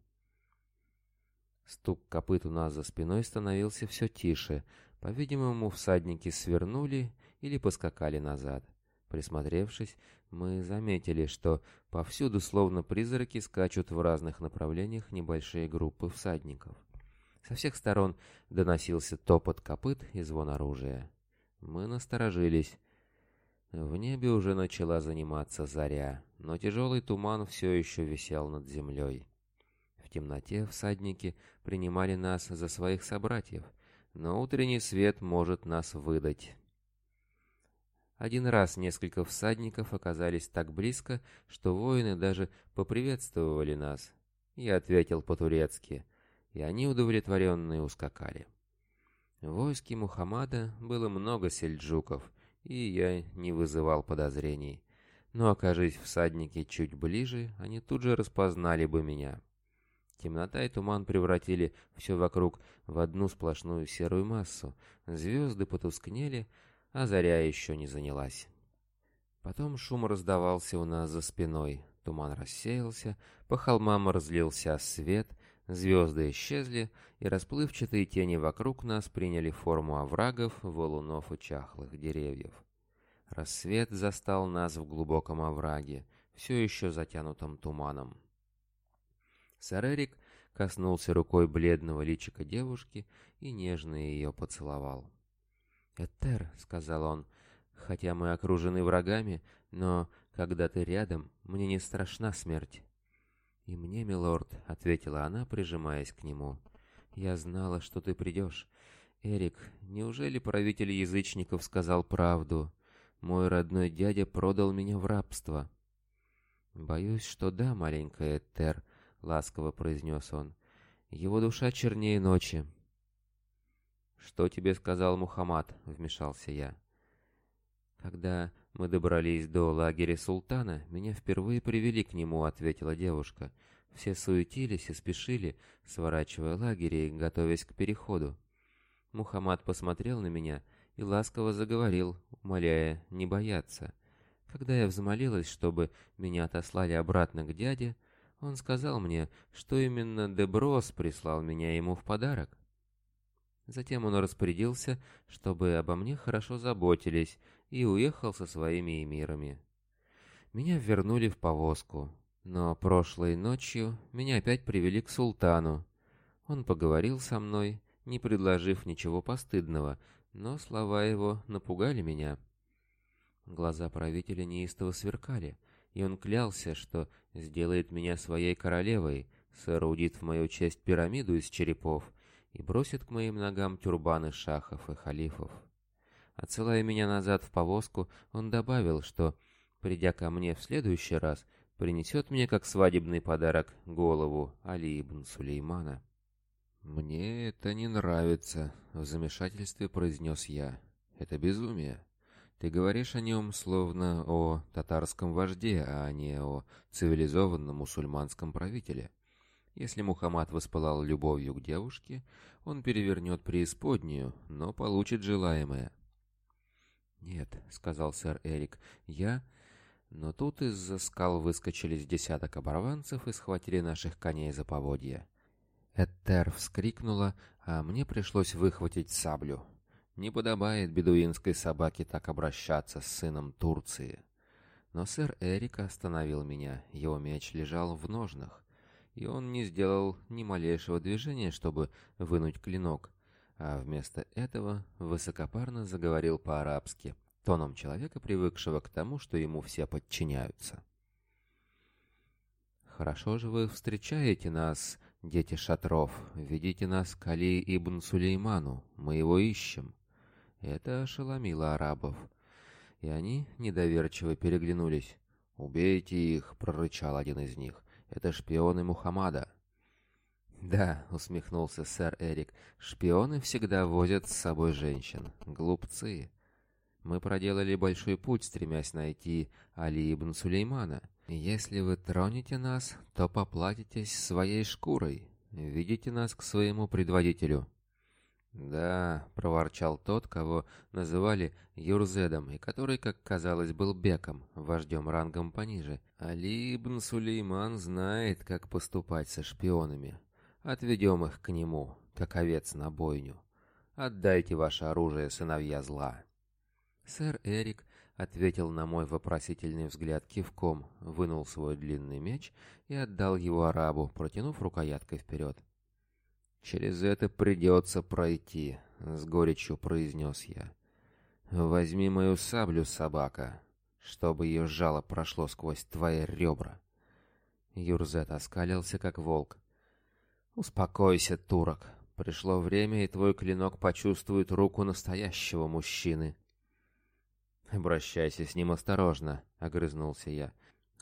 S1: Стук копыт у нас за спиной становился все тише. По-видимому, всадники свернули или поскакали назад. Присмотревшись, мы заметили, что повсюду, словно призраки, скачут в разных направлениях небольшие группы всадников. Со всех сторон доносился топот копыт и звон оружия. Мы насторожились. В небе уже начала заниматься заря, но тяжелый туман все еще висел над землей. В темноте всадники принимали нас за своих собратьев, но утренний свет может нас выдать. Один раз несколько всадников оказались так близко, что воины даже поприветствовали нас. Я ответил по-турецки, и они удовлетворенные ускакали. В войске Мухаммада было много сельджуков, и я не вызывал подозрений. Но окажись всадники чуть ближе, они тут же распознали бы меня. Темнота и туман превратили все вокруг в одну сплошную серую массу. Звезды потускнели, а заря еще не занялась. Потом шум раздавался у нас за спиной. Туман рассеялся, по холмам разлился свет, Звезды исчезли, и расплывчатые тени вокруг нас приняли форму оврагов, валунов и чахлых деревьев. Рассвет застал нас в глубоком овраге, все еще затянутом туманом. Сарерик коснулся рукой бледного личика девушки и нежно ее поцеловал. «Этер», — сказал он, — «хотя мы окружены врагами, но, когда ты рядом, мне не страшна смерть». «И мне, милорд», — ответила она, прижимаясь к нему. «Я знала, что ты придешь. Эрик, неужели правитель язычников сказал правду? Мой родной дядя продал меня в рабство». «Боюсь, что да, маленькая Тер», — ласково произнес он. «Его душа чернее ночи». «Что тебе сказал Мухаммад?» — вмешался я. «Когда «Мы добрались до лагеря султана, меня впервые привели к нему», — ответила девушка. Все суетились и спешили, сворачивая лагерь и готовясь к переходу. Мухаммад посмотрел на меня и ласково заговорил, умоляя не бояться. Когда я взмолилась, чтобы меня отослали обратно к дяде, он сказал мне, что именно Деброс прислал меня ему в подарок. Затем он распорядился, чтобы обо мне хорошо заботились, и уехал со своими эмирами.
S2: Меня вернули в повозку, но прошлой ночью меня опять привели к султану. Он поговорил со мной, не предложив ничего постыдного, но слова его напугали меня. Глаза правителя неистово сверкали, и он клялся, что сделает меня своей королевой, соорудит в мою честь пирамиду из черепов и бросит к моим ногам тюрбаны шахов и халифов. А Отсылая меня назад в повозку, он добавил, что, придя ко мне в следующий раз, принесет мне как свадебный подарок голову Али ибн Сулеймана. «Мне это не нравится», — в замешательстве произнес я. «Это безумие. Ты говоришь о нем словно о татарском вожде, а не о цивилизованном мусульманском правителе. Если Мухаммад воспылал любовью к девушке, он перевернет преисподнюю, но получит желаемое». «Нет», — сказал сэр Эрик, — «я...» Но тут из-за скал выскочили с десяток оборванцев и схватили наших коней за поводья. Эттер вскрикнула, а мне пришлось выхватить саблю. Не подобает бедуинской собаке так обращаться с сыном Турции. Но сэр Эрик остановил меня, его меч лежал в ножнах, и он не сделал ни малейшего движения, чтобы вынуть клинок а вместо этого высокопарно заговорил по-арабски, тоном человека, привыкшего к тому, что ему все подчиняются. «Хорошо же вы встречаете нас, дети шатров, ведите нас к Али ибн Сулейману, мы его ищем». Это ошеломило арабов, и они недоверчиво переглянулись. «Убейте их!» — прорычал один из них. «Это шпионы Мухаммада!» «Да», — усмехнулся сэр Эрик, — «шпионы всегда возят с собой женщин. Глупцы. Мы проделали большой путь, стремясь найти Али ибн Сулеймана. Если вы тронете нас, то поплатитесь своей шкурой. Ведите нас к своему предводителю». «Да», — проворчал тот, кого называли Юрзедом, и который, как казалось, был Беком, вождем рангом пониже. «Али ибн Сулейман знает, как поступать со шпионами. Отведем их к нему, как овец на бойню. Отдайте ваше оружие, сыновья зла». Сэр Эрик ответил на мой вопросительный взгляд кивком, вынул свой длинный меч и отдал его арабу, протянув рукояткой вперед. «Через это придется пройти», — с горечью произнес я. «Возьми мою саблю, собака, чтобы ее жало прошло сквозь твои ребра». Юрзет оскалился, как волк. Успокойся, турок. Пришло время, и твой клинок почувствует руку настоящего мужчины. Обращайся с ним осторожно, огрызнулся я.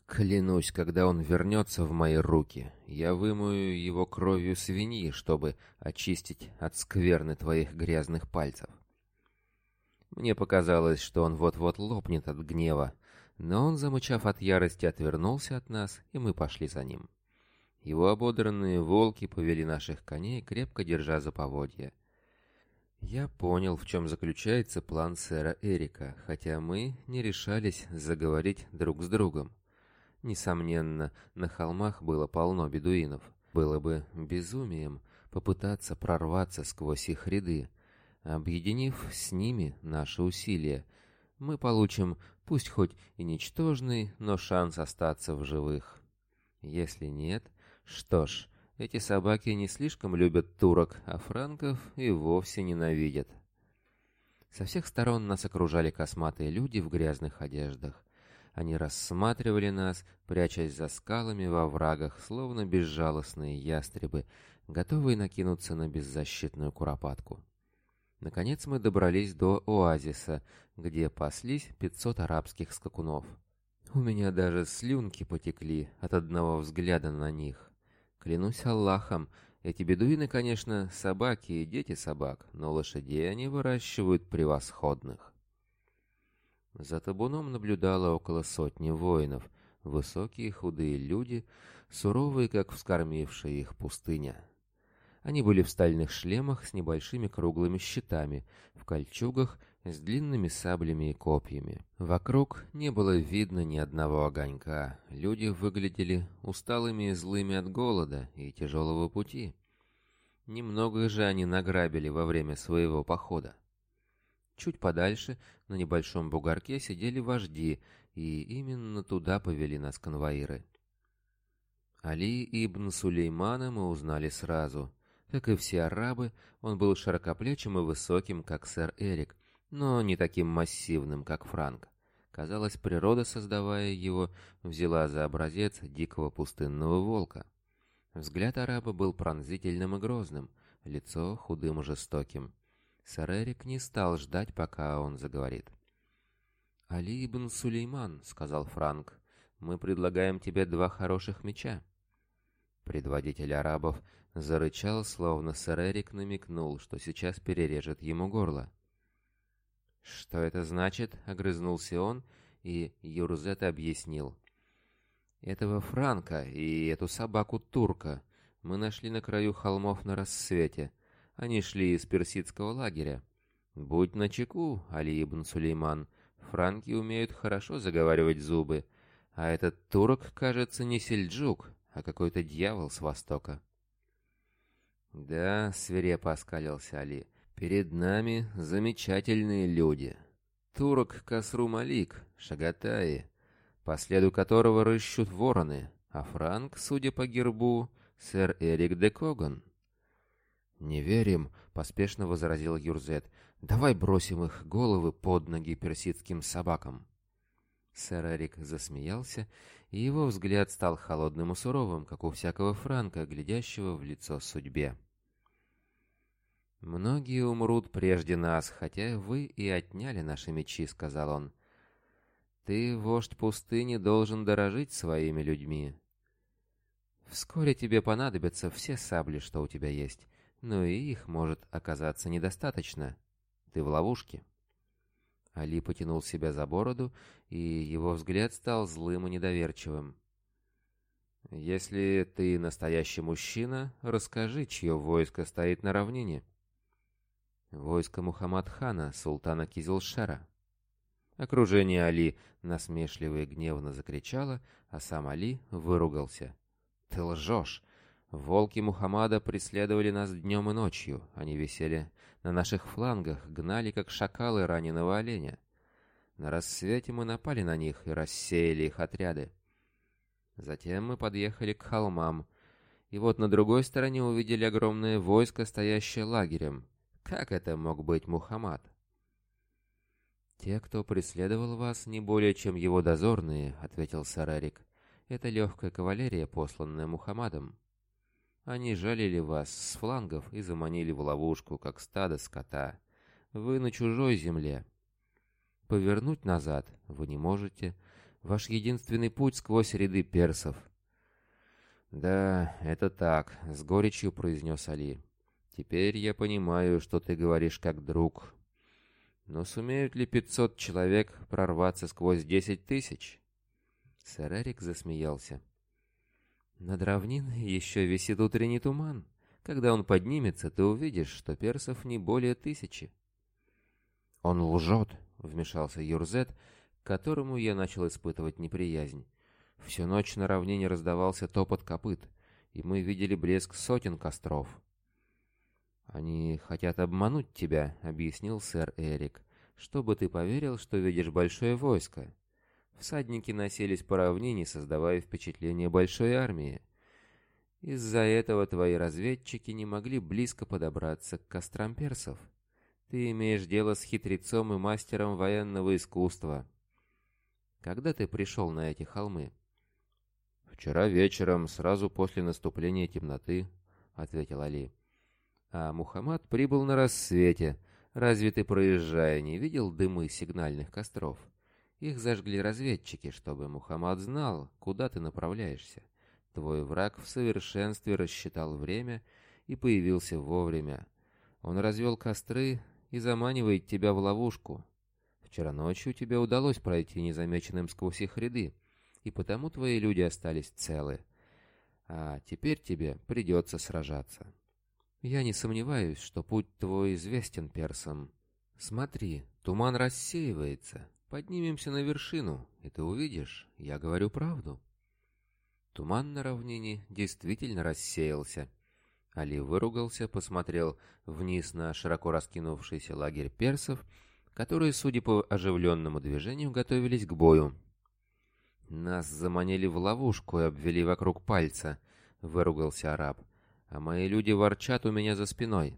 S2: Клянусь, когда он вернется в мои руки, я вымою его кровью свиньи, чтобы очистить от скверны твоих грязных пальцев. Мне показалось, что он вот-вот лопнет от гнева, но он, замычав от ярости, отвернулся от нас, и мы пошли за ним. Его ободранные волки повели наших коней, крепко держа за поводья. Я понял, в чем заключается план сэра Эрика, хотя мы не решались заговорить друг с другом. Несомненно, на холмах было полно бедуинов. Было бы безумием попытаться прорваться сквозь их ряды. Объединив с ними наши усилия, мы получим, пусть хоть и ничтожный, но шанс остаться в живых. Если нет, что ж, эти собаки не слишком любят турок, а франков и вовсе ненавидят. Со всех сторон нас окружали косматые люди в грязных одеждах. Они рассматривали нас, прячась за скалами во врагах, словно безжалостные ястребы, готовые накинуться на беззащитную куропатку. Наконец мы добрались до оазиса, где паслись 500 арабских скакунов. У меня даже слюнки потекли от одного взгляда на них. Клянусь Аллахом, эти бедуины, конечно, собаки и дети собак, но лошадей они выращивают превосходных. За табуном наблюдало около сотни воинов, высокие худые люди, суровые, как вскормившая их пустыня. Они были в стальных шлемах с небольшими круглыми щитами, в кольчугах с длинными саблями и копьями. Вокруг не было видно ни одного огонька. Люди выглядели усталыми и злыми от голода и тяжелого пути. Немного же они награбили во время своего похода. Чуть подальше, на небольшом бугорке, сидели вожди,
S1: и именно туда повели нас конвоиры. Али ибн Сулеймана мы узнали сразу. Как и все арабы, он был широкоплечим и высоким, как сэр Эрик, но не таким массивным, как Франк. Казалось, природа, создавая его, взяла за образец дикого пустынного волка. Взгляд араба был пронзительным и грозным, лицо худым и жестоким. Сарерик не стал ждать, пока он заговорит. «Али ибн Сулейман», — сказал Франк, — «мы предлагаем тебе два хороших меча». Предводитель арабов зарычал, словно Сарерик намекнул, что сейчас перережет ему горло. «Что это значит?» — огрызнулся он, и Юрзет объяснил. «Этого Франка и эту собаку Турка мы нашли на краю холмов на рассвете. Они шли из персидского лагеря. Будь начеку, Али ибн Сулейман, франки умеют хорошо заговаривать зубы, а этот турок, кажется, не сельджук, а какой-то дьявол с востока». «Да», — свирепо оскалился Али, Перед нами замечательные люди. Турок Касру Малик, Шагатаи, по следу которого рыщут вороны, а Франк, судя по гербу, сэр Эрик де Коган. «Не верим», — поспешно возразил Юрзет. «Давай бросим их головы под ноги персидским собакам». Сэр Эрик засмеялся, и его взгляд стал холодным и суровым, как у всякого Франка, глядящего в лицо судьбе. «Многие умрут прежде нас, хотя вы и отняли наши мечи», — сказал он. «Ты, вождь пустыни, должен дорожить своими людьми. Вскоре тебе понадобятся все сабли, что у тебя есть, но и их может оказаться недостаточно. Ты в ловушке». Али потянул себя за бороду, и его взгляд стал злым и недоверчивым. «Если ты настоящий мужчина, расскажи, чье войско стоит на равнине» войско Мухаммад-хана, султана Кизилшара. Окружение Али насмешливо и гневно закричало, а сам Али выругался. «Ты лжешь! Волки Мухаммада преследовали нас днем и ночью. Они висели на наших флангах, гнали, как шакалы раненого оленя. На рассвете мы напали на них и рассеяли их отряды. Затем мы подъехали к холмам, и вот на другой стороне увидели огромное войско, стоящее лагерем. Как это мог быть Мухаммад? «Те, кто преследовал вас, не более чем его дозорные», — ответил Сарарик. «Это легкая кавалерия, посланная Мухаммадом. Они жалили вас с флангов и заманили в ловушку, как стадо скота. Вы на чужой земле. Повернуть назад вы не можете. Ваш единственный путь сквозь ряды персов». «Да, это так», — с горечью произнес Али. Теперь я понимаю, что ты говоришь как друг. Но сумеют ли 500 человек прорваться сквозь 10 тысяч? Сэр Эрик засмеялся. Над равниной еще висит утренний туман. Когда он поднимется, ты увидишь, что персов не более тысячи. Он лжет, вмешался Юрзет, которому я начал испытывать неприязнь. Всю ночь на равнине раздавался топот копыт, и мы видели блеск сотен костров. «Они хотят обмануть тебя», — объяснил сэр Эрик, — «чтобы ты поверил, что видишь большое войско». Всадники носились по равнине, создавая впечатление большой армии. Из-за этого твои разведчики не могли близко подобраться к кострам персов. Ты имеешь дело с хитрецом и мастером военного искусства. Когда ты пришел на эти холмы? «Вчера вечером, сразу после наступления темноты», — ответил Али. А Мухаммад прибыл на рассвете. Разве ты, проезжая, не видел дымы сигнальных костров? Их зажгли разведчики, чтобы Мухаммад знал, куда ты направляешься. Твой враг в совершенстве рассчитал время и появился вовремя. Он развел костры и заманивает тебя в ловушку. Вчера ночью тебе удалось пройти незамеченным сквозь их ряды, и потому твои люди остались целы. А теперь тебе придется сражаться». Я не сомневаюсь, что путь твой известен персам. Смотри, туман рассеивается. Поднимемся на вершину, и ты увидишь, я говорю правду. Туман на равнине действительно рассеялся. Али выругался, посмотрел вниз на широко раскинувшийся лагерь персов, которые, судя по оживленному движению, готовились к бою. «Нас заманили в ловушку и обвели вокруг пальца», — выругался араб а мои люди ворчат у меня за спиной.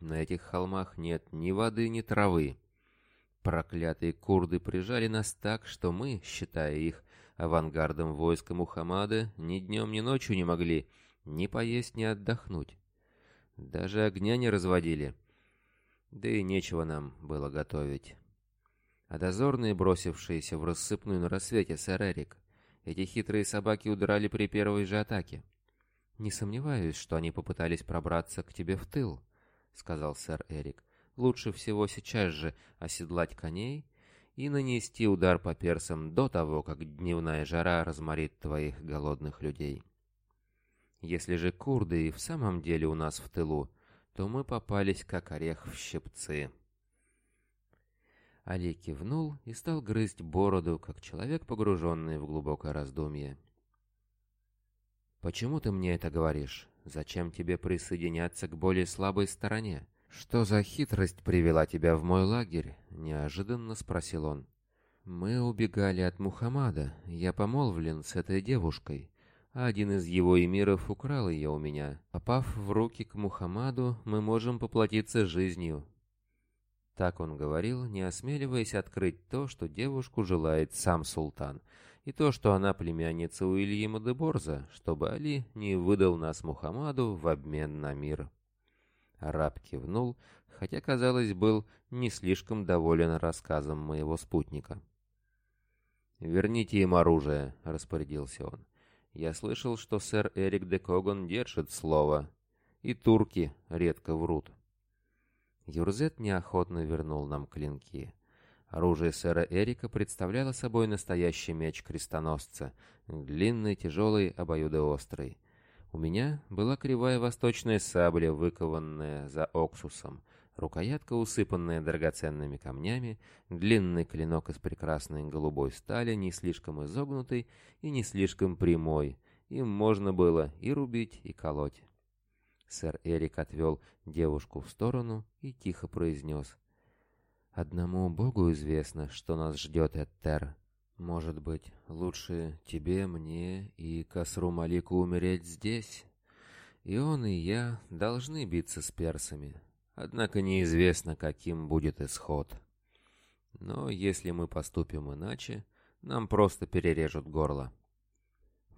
S1: На этих холмах нет ни воды, ни травы. Проклятые курды прижали нас так, что мы, считая их авангардом войска Мухаммада, ни днем, ни ночью не могли ни поесть, ни отдохнуть. Даже огня не разводили. Да и нечего нам было готовить. А дозорные, бросившиеся в рассыпную на рассвете, сэр Эрик, эти хитрые собаки удрали при первой же атаке. «Не сомневаюсь, что они попытались пробраться к тебе в тыл», — сказал сэр Эрик. «Лучше всего сейчас же оседлать коней и нанести удар по персам до того, как дневная жара разморит твоих голодных людей. Если же курды и в самом деле у нас в тылу, то мы попались как орех в щипцы». Али кивнул и стал грызть бороду, как человек, погруженный в глубокое раздумье. «Почему ты мне это говоришь? Зачем тебе присоединяться к более слабой стороне? Что за хитрость привела тебя в мой лагерь?» – неожиданно спросил он. «Мы убегали от Мухаммада. Я помолвлен с этой девушкой. Один из его эмиров украл ее у меня. Попав в руки к Мухаммаду, мы можем поплатиться жизнью». Так он говорил, не осмеливаясь открыть то, что девушку желает сам султан – и то, что она племянница у Ильи Мадеборза, чтобы Али не выдал нас Мухаммаду в обмен на мир. Раб кивнул, хотя, казалось, был не слишком доволен рассказом моего спутника. «Верните им оружие», — распорядился он. «Я слышал, что сэр Эрик де Коган держит слово. И турки редко врут». Юрзет неохотно вернул нам клинки. Оружие сэра Эрика представляло собой настоящий меч крестоносца, длинный, тяжелый, обоюдоострый. У меня была кривая восточная сабля, выкованная за оксусом, рукоятка, усыпанная драгоценными камнями, длинный клинок из прекрасной голубой стали, не слишком изогнутый и не слишком прямой. Им можно было и рубить, и колоть. Сэр Эрик отвел девушку в сторону и тихо произнес Одному Богу известно, что нас ждет Эттер. Может быть, лучше тебе, мне и Касру Малику умереть здесь? И он, и я должны биться с персами. Однако неизвестно, каким будет исход. Но если мы поступим иначе, нам просто перережут горло.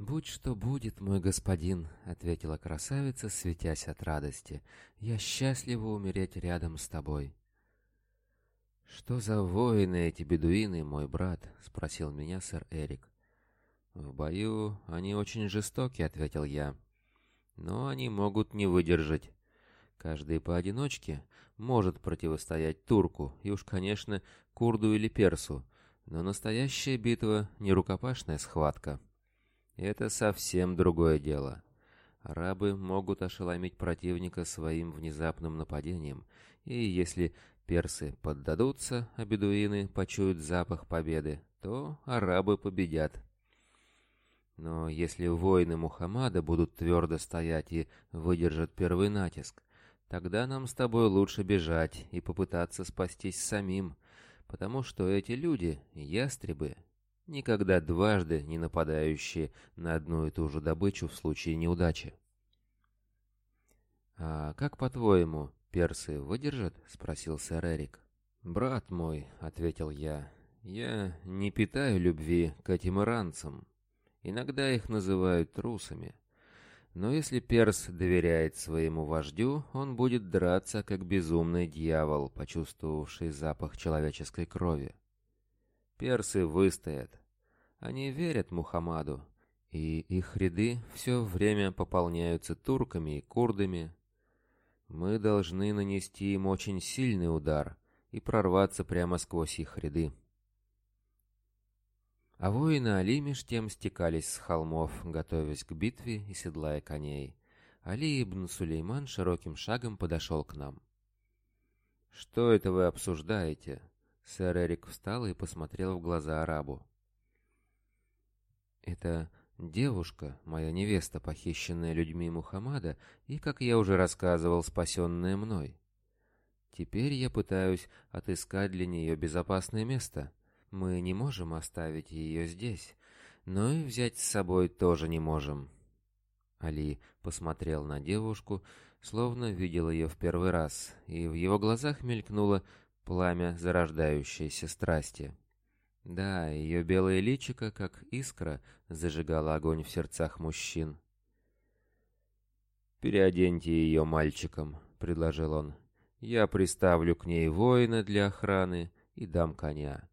S1: «Будь что будет, мой господин», — ответила красавица, светясь от радости, — «я счастлива умереть рядом с тобой». «Что за воины эти бедуины, мой брат?» — спросил меня сэр Эрик. «В бою они очень жестоки», — ответил я. «Но они могут не выдержать. Каждый поодиночке может противостоять турку, и уж, конечно, курду или персу, но настоящая битва — не рукопашная схватка. Это совсем другое дело. Арабы могут ошеломить противника своим внезапным нападением, и если персы поддадутся, а бедуины почуют запах победы, то арабы победят. Но если воины Мухаммада будут твердо стоять и выдержат первый натиск, тогда нам с тобой лучше бежать и попытаться спастись самим, потому что эти люди — ястребы, никогда дважды не нападающие на одну и ту же добычу в случае неудачи. А как, по-твоему, «Персы выдержат?» — спросил сэр Эрик. «Брат мой», — ответил я, — «я не питаю любви к этим иранцам. Иногда их называют трусами. Но если перс доверяет своему вождю, он будет драться, как безумный дьявол, почувствовавший запах человеческой крови. Персы выстоят. Они верят Мухаммаду, и их ряды все время пополняются турками и курдами, мы должны нанести им очень сильный удар и прорваться прямо сквозь их ряды. А воины Али меж тем стекались с холмов, готовясь к битве и седлая коней. Али ибн Сулейман широким шагом подошел к нам. «Что это вы обсуждаете?» Сэр Эрик встал и посмотрел в глаза арабу. «Это Девушка, моя невеста, похищенная людьми Мухаммада и, как я уже рассказывал, спасенная мной. Теперь я пытаюсь отыскать для нее безопасное место. Мы не можем оставить ее здесь,
S2: но и взять с собой тоже не можем. Али посмотрел на девушку, словно видел ее в первый раз, и в его глазах мелькнуло пламя зарождающейся страсти. Да, ее белое личико, как искра, зажигало огонь в сердцах мужчин. «Переоденьте ее мальчиком», — предложил он. «Я приставлю к ней воина для охраны и дам коня.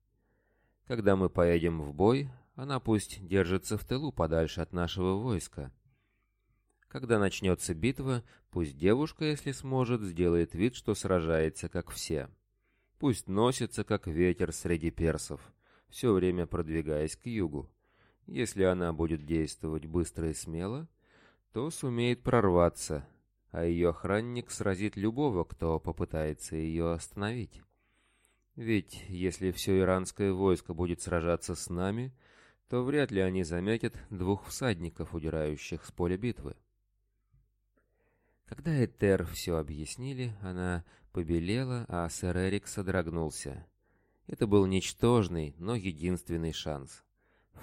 S2: Когда мы поедем в бой, она пусть держится в тылу подальше от нашего войска. Когда начнется битва, пусть девушка, если сможет, сделает вид, что сражается, как все. Пусть носится, как ветер среди персов» все время продвигаясь к югу. Если она будет действовать быстро и смело, то сумеет прорваться, а ее охранник сразит любого, кто попытается ее остановить. Ведь если все иранское войско будет сражаться с нами, то вряд ли они заметят двух всадников, удирающих с поля битвы. Когда Этер все объяснили, она побелела, а сэр Эрик содрогнулся — это был ничтожный, но единственный шанс.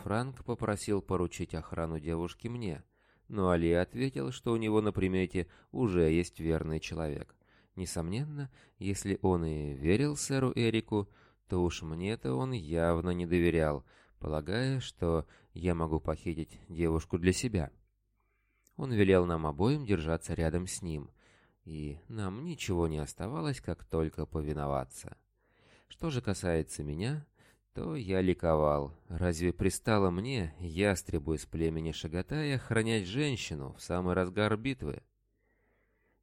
S2: Франк попросил поручить охрану девушки мне, но Али ответил, что у него на примете уже есть верный человек. Несомненно, если он и верил сэру Эрику, то уж мне-то он явно не доверял, полагая, что я могу похитить девушку для себя. Он велел нам обоим держаться рядом с ним, и нам ничего не оставалось, как только повиноваться. Что же касается меня, то я ликовал. Разве пристало мне, ястребу из племени Шагатая, охранять женщину в самый разгар битвы?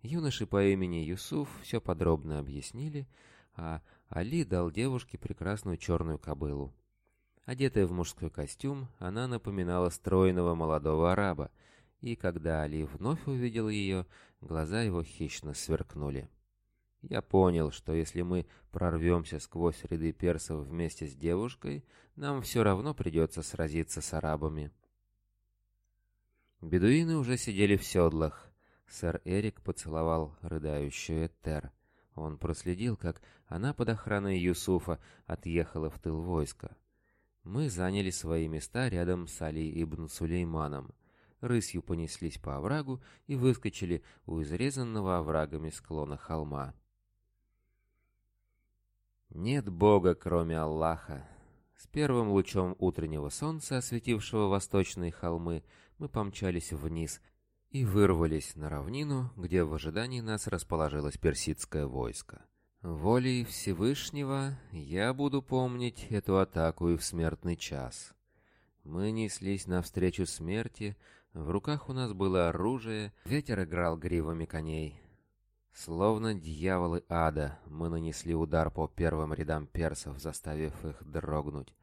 S2: Юноши по имени Юсуф все подробно объяснили, а Али дал девушке прекрасную черную кобылу. Одетая в мужской костюм, она напоминала стройного молодого араба, и когда Али вновь увидел ее, глаза его хищно сверкнули. Я понял, что если мы прорвемся сквозь ряды персов вместе с девушкой, нам все равно придется сразиться с арабами. Бедуины уже сидели в седлах. Сэр Эрик поцеловал рыдающую Этер. Он проследил, как она под охраной Юсуфа отъехала в тыл войска. Мы заняли свои места рядом с Али ибн Сулейманом. Рысью понеслись по оврагу и выскочили у изрезанного оврагами склона холма. Нет Бога, кроме Аллаха. С первым лучом утреннего солнца, осветившего восточные холмы, мы помчались вниз и вырвались на равнину, где в ожидании нас расположилось персидское войско. Волей Всевышнего я буду помнить эту атаку и в смертный час. Мы неслись навстречу смерти, в руках у нас было оружие, ветер играл гривами коней, Словно дьяволы ада, мы нанесли удар по первым рядам персов, заставив их дрогнуть.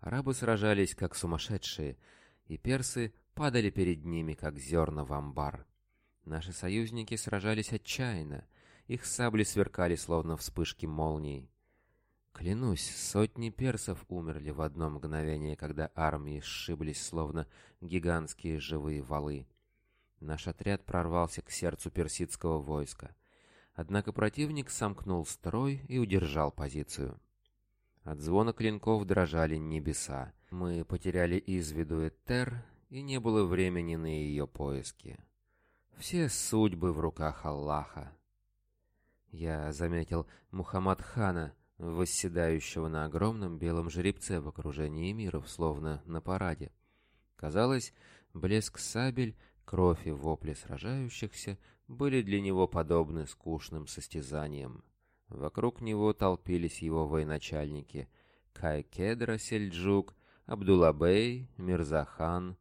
S2: Рабы сражались как сумасшедшие, и персы падали перед ними, как зерна в амбар. Наши союзники сражались отчаянно, их сабли сверкали, словно вспышки молний. Клянусь, сотни персов умерли в одно мгновение, когда армии сшиблись, словно гигантские живые валы. Наш отряд прорвался к сердцу персидского войска — Однако противник сомкнул строй и удержал позицию. От звона клинков дрожали небеса. Мы потеряли из виду Этер, и не было времени на ее поиски. Все судьбы в руках Аллаха. Я заметил Мухаммад Хана, восседающего на огромном белом жеребце в окружении миров, словно на параде. Казалось, блеск сабель, кровь и вопли сражающихся были для него подобны скучным состязаниям. Вокруг него толпились его военачальники Кайкедра Сельджук, Абдулабей, Мирзахан,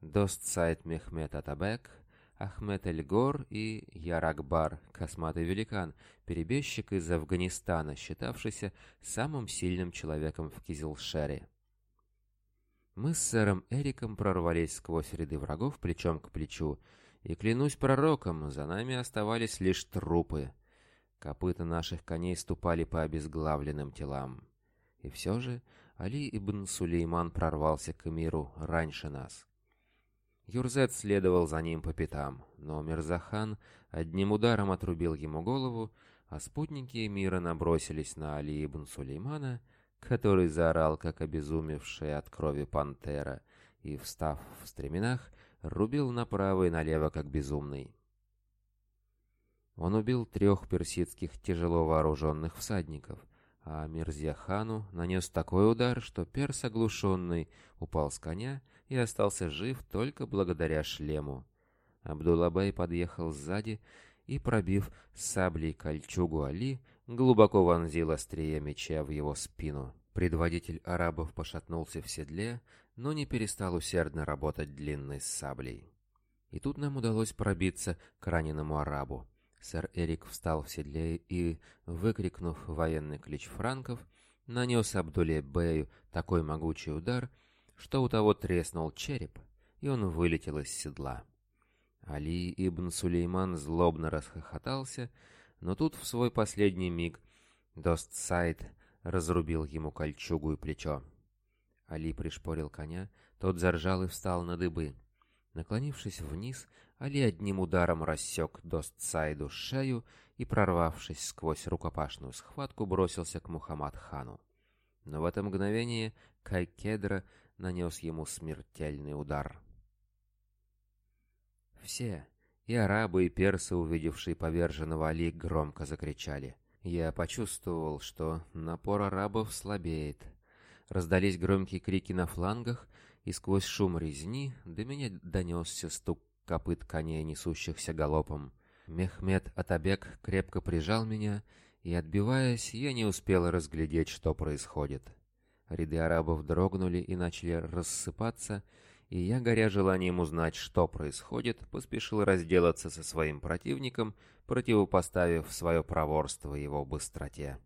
S2: Достсайт Мехмед Атабек, Ахмед Эльгор и Яракбар, косматый великан, перебежчик из Афганистана, считавшийся самым сильным человеком в Кизилшере. Мы с сэром Эриком прорвались сквозь ряды врагов плечом к плечу, и клянусь пророком, за нами оставались лишь трупы. Копыта наших коней ступали по обезглавленным телам. И все же Али ибн Сулейман прорвался к миру раньше нас. Юрзет следовал за ним по пятам, но Мирзахан одним ударом отрубил ему голову, а спутники мира набросились на Али ибн Сулеймана, который заорал, как обезумевшая от крови пантера,
S1: и, встав в стременах, рубил направо и налево, как безумный. Он убил трех персидских тяжело вооруженных всадников, а Мирзяхану нанес такой удар, что перс оглушенный упал с коня и остался жив только благодаря шлему. Абдулабай подъехал сзади и, пробив саблей кольчугу Али, глубоко вонзил острие меча в его спину. Предводитель арабов пошатнулся в седле, но не перестал усердно работать длинной саблей. И тут нам удалось пробиться к раненому арабу. Сэр Эрик встал в седле и, выкрикнув военный клич франков, нанес Абдуле Бэю такой могучий удар, что у того треснул череп, и он вылетел из седла. Али ибн Сулейман злобно расхохотался, но тут в свой последний миг Дост Сайд разрубил ему кольчугу и плечо. Али пришпорил коня, тот заржал и встал на дыбы. Наклонившись вниз, Али одним ударом рассек Достсайду шею и, прорвавшись сквозь рукопашную схватку, бросился к Мухаммад-хану. Но в это мгновение Кайкедра нанес ему смертельный удар. Все, и арабы, и персы, увидевшие поверженного Али, громко закричали. Я почувствовал, что напор арабов слабеет — Раздались громкие крики на флангах, и сквозь шум резни до меня донесся стук копыт коней, несущихся галопом. Мехмед Атабек крепко прижал меня, и, отбиваясь, я не успел разглядеть, что происходит. Ряды арабов дрогнули и начали рассыпаться, и я, горя желанием узнать, что происходит, поспешил разделаться со своим противником, противопоставив свое проворство его быстроте.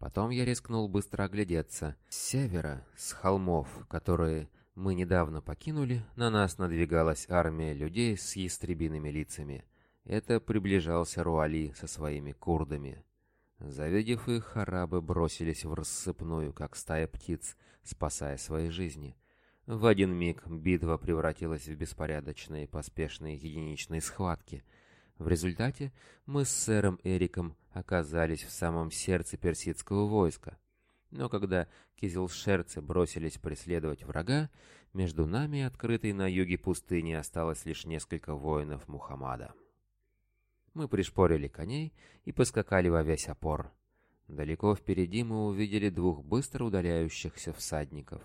S1: Потом я рискнул быстро оглядеться. С севера, с холмов, которые мы недавно покинули, на нас надвигалась армия людей с ястребиными лицами. Это приближался Руали со своими курдами. Завидев их, арабы бросились в рассыпную, как стая птиц, спасая свои жизни. В один миг битва превратилась в беспорядочные, поспешные, единичные схватки. В результате мы с сэром Эриком оказались в самом сердце персидского войска. Но когда кизилшерцы бросились преследовать врага, между нами, открытой на юге пустыни, осталось лишь несколько воинов Мухаммада. Мы пришпорили коней и поскакали во весь опор. Далеко впереди мы увидели двух быстро удаляющихся всадников.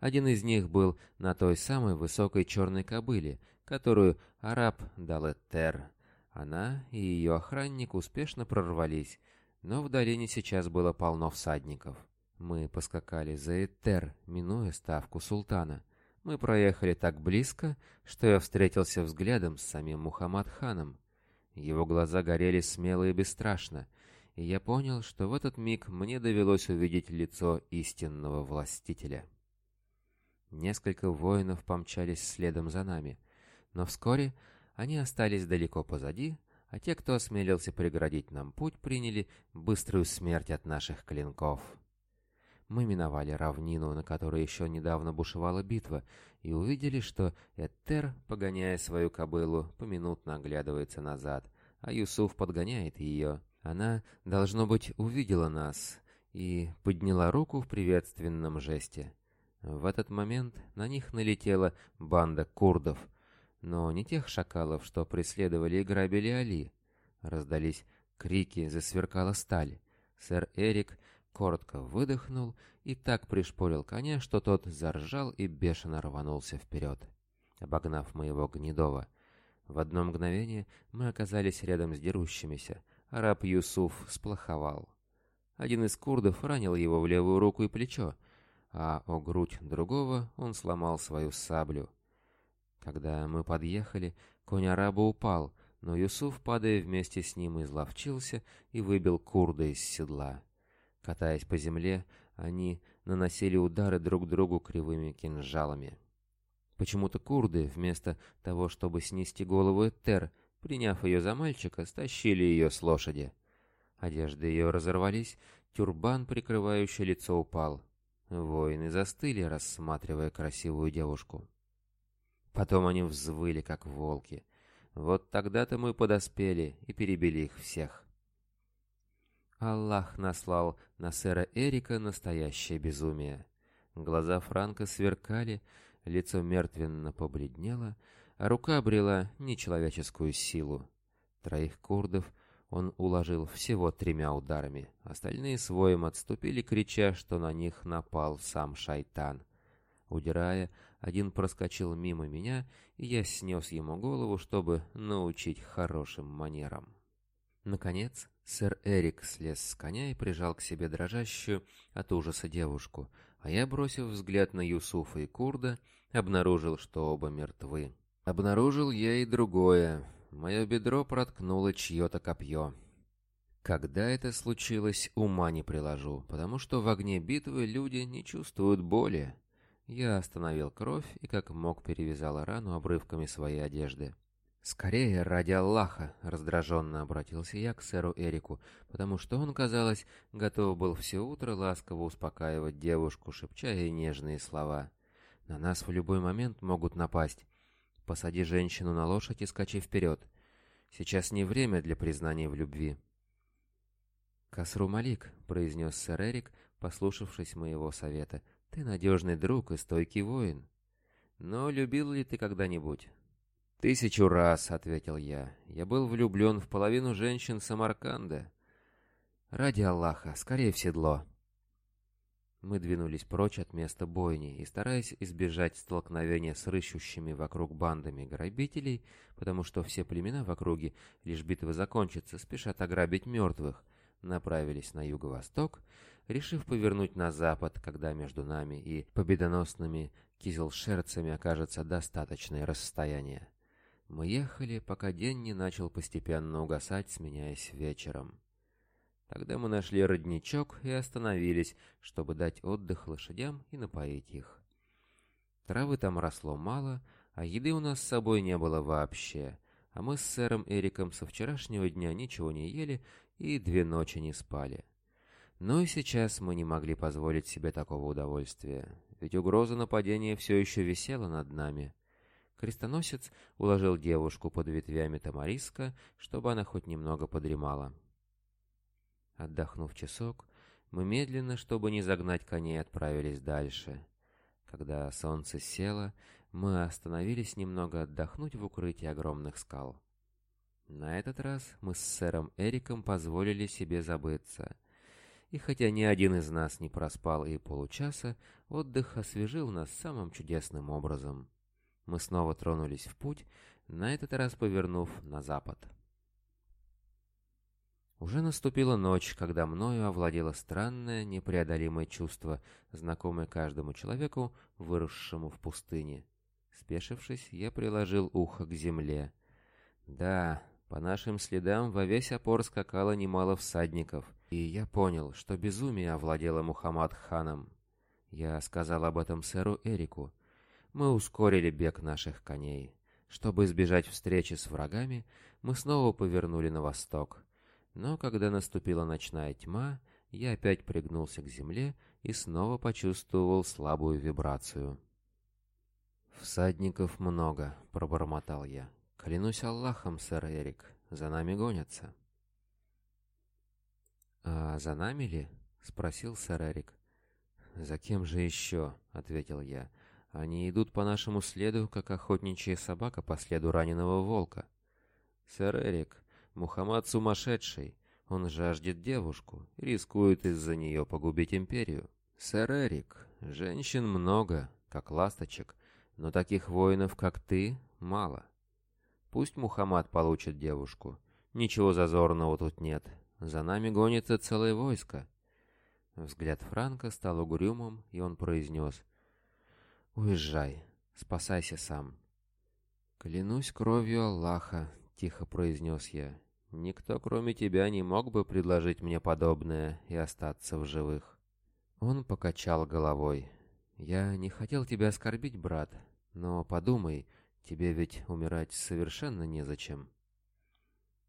S1: Один из них был на той самой высокой черной кобыле, которую араб Далеттер она и ее охранник успешно прорвались, но в долине сейчас было полно всадников. Мы поскакали за Этер, минуя ставку султана. Мы проехали так близко, что я встретился взглядом с самим Мухаммад ханом. Его глаза горели смело и бесстрашно, и я понял, что в этот миг мне довелось увидеть лицо истинного властителя. Несколько воинов помчались следом за нами, но вскоре они остались далеко позади, а те, кто осмелился преградить нам путь, приняли быструю смерть от наших клинков. Мы миновали равнину, на которой еще недавно бушевала битва, и увидели, что Этер, погоняя свою кобылу, поминутно оглядывается назад, а Юсуф подгоняет ее. Она, должно быть, увидела нас и подняла руку в приветственном жесте. В этот момент на них налетела банда курдов — но не тех шакалов, что преследовали и грабили Али. Раздались крики, засверкала сталь. Сэр Эрик коротко выдохнул и так пришпорил коня, что тот заржал и бешено рванулся вперед, обогнав моего гнедова. В одно мгновение мы оказались рядом с дерущимися. Араб Юсуф сплоховал. Один из курдов ранил его в левую руку и плечо, а о грудь другого он сломал свою саблю — когда мы подъехали, конь араба упал, но Юсуф, падая вместе с ним, изловчился и выбил курда из седла. Катаясь по земле, они наносили удары друг другу кривыми кинжалами. Почему-то курды, вместо того, чтобы снести голову Эттер, приняв ее за мальчика, стащили ее с лошади. Одежды ее разорвались, тюрбан, прикрывающий лицо, упал. Воины застыли, рассматривая красивую девушку. Потом они взвыли, как волки. Вот тогда-то мы подоспели и перебили их всех. Аллах наслал на сэра Эрика настоящее безумие. Глаза Франка сверкали, лицо мертвенно побледнело, а рука обрела нечеловеческую силу. Троих курдов он уложил всего тремя ударами. Остальные своим отступили, крича, что на них напал сам шайтан. Удирая, один проскочил мимо меня, и я снес ему голову, чтобы научить хорошим манерам. Наконец, сэр Эрик слез с коня и прижал к себе дрожащую от ужаса девушку, а я, бросив взгляд на Юсуфа и Курда, обнаружил, что оба мертвы. Обнаружил я и другое. Мое бедро проткнуло чье-то копье. Когда это случилось, ума не приложу, потому что в огне битвы люди не чувствуют боли. Я остановил кровь и как мог перевязал рану обрывками своей одежды. «Скорее, ради Аллаха!» — раздраженно обратился я к сэру Эрику, потому что он, казалось, готов был все утро ласково успокаивать девушку, шепча ей нежные слова. «На нас в любой момент могут напасть. Посади женщину на лошадь и скачи вперед. Сейчас не время для признания в любви». «Касру Малик», — произнес сэр Эрик, послушавшись моего совета, ты надежный друг и стойкий воин. Но любил ли ты когда-нибудь? Тысячу раз, — ответил я. Я был влюблен в половину женщин Самарканда. Ради Аллаха, скорее в седло. Мы двинулись прочь от места бойни и, стараясь избежать столкновения с рыщущими вокруг бандами грабителей, потому что все племена в округе, лишь битва закончится, спешат ограбить мертвых, направились на юго-восток, — решив повернуть на запад, когда между нами и победоносными кизилшерцами окажется достаточное расстояние. Мы ехали, пока день не начал постепенно угасать, сменяясь вечером. Тогда мы нашли родничок и остановились, чтобы дать отдых лошадям и напоить их. Травы там росло мало, а еды у нас с собой не было вообще, а мы с сэром Эриком со вчерашнего дня ничего не ели и две ночи не спали. Но и сейчас мы не могли позволить себе такого удовольствия, ведь угроза нападения все еще висела над нами. Крестоносец уложил девушку под ветвями тамариска, чтобы она хоть немного подремала. Отдохнув часок, мы медленно, чтобы не загнать коней, отправились дальше. Когда солнце село, мы остановились немного отдохнуть в укрытии огромных скал. На этот раз мы с сэром Эриком позволили себе забыться — и хотя ни один из нас не проспал и получаса, отдых освежил нас самым чудесным образом. Мы снова тронулись в путь, на этот раз повернув на запад. Уже наступила ночь, когда мною овладело странное, непреодолимое чувство, знакомое каждому человеку, выросшему в пустыне. Спешившись, я приложил ухо к земле. Да, по нашим следам во весь опор скакало немало всадников, и я понял, что безумие овладело Мухаммад ханом. Я сказал об этом сэру Эрику. Мы ускорили бег наших коней. Чтобы избежать встречи с врагами, мы снова повернули на восток. Но когда наступила ночная тьма, я опять пригнулся к земле и снова почувствовал слабую вибрацию. «Всадников много», — пробормотал я. «Клянусь Аллахом, сэр Эрик, за нами гонятся». «А за нами ли?» — спросил сэр Эрик. «За кем же еще?» — ответил я. «Они идут по нашему следу, как охотничья собака по следу раненого волка». «Сэр Эрик, Мухаммад сумасшедший. Он жаждет девушку, рискует из-за нее погубить империю». «Сэр Эрик, женщин много, как ласточек, но таких воинов, как ты, мало. Пусть Мухаммад получит девушку. Ничего зазорного тут нет. За нами гонится целое войско. Взгляд Франка стал угрюмым, и он произнес. «Уезжай, спасайся сам». «Клянусь кровью Аллаха», — тихо произнес я. «Никто, кроме тебя, не мог бы предложить мне подобное и остаться в живых». Он покачал головой. «Я не хотел тебя оскорбить, брат, но подумай, — Тебе ведь умирать совершенно незачем.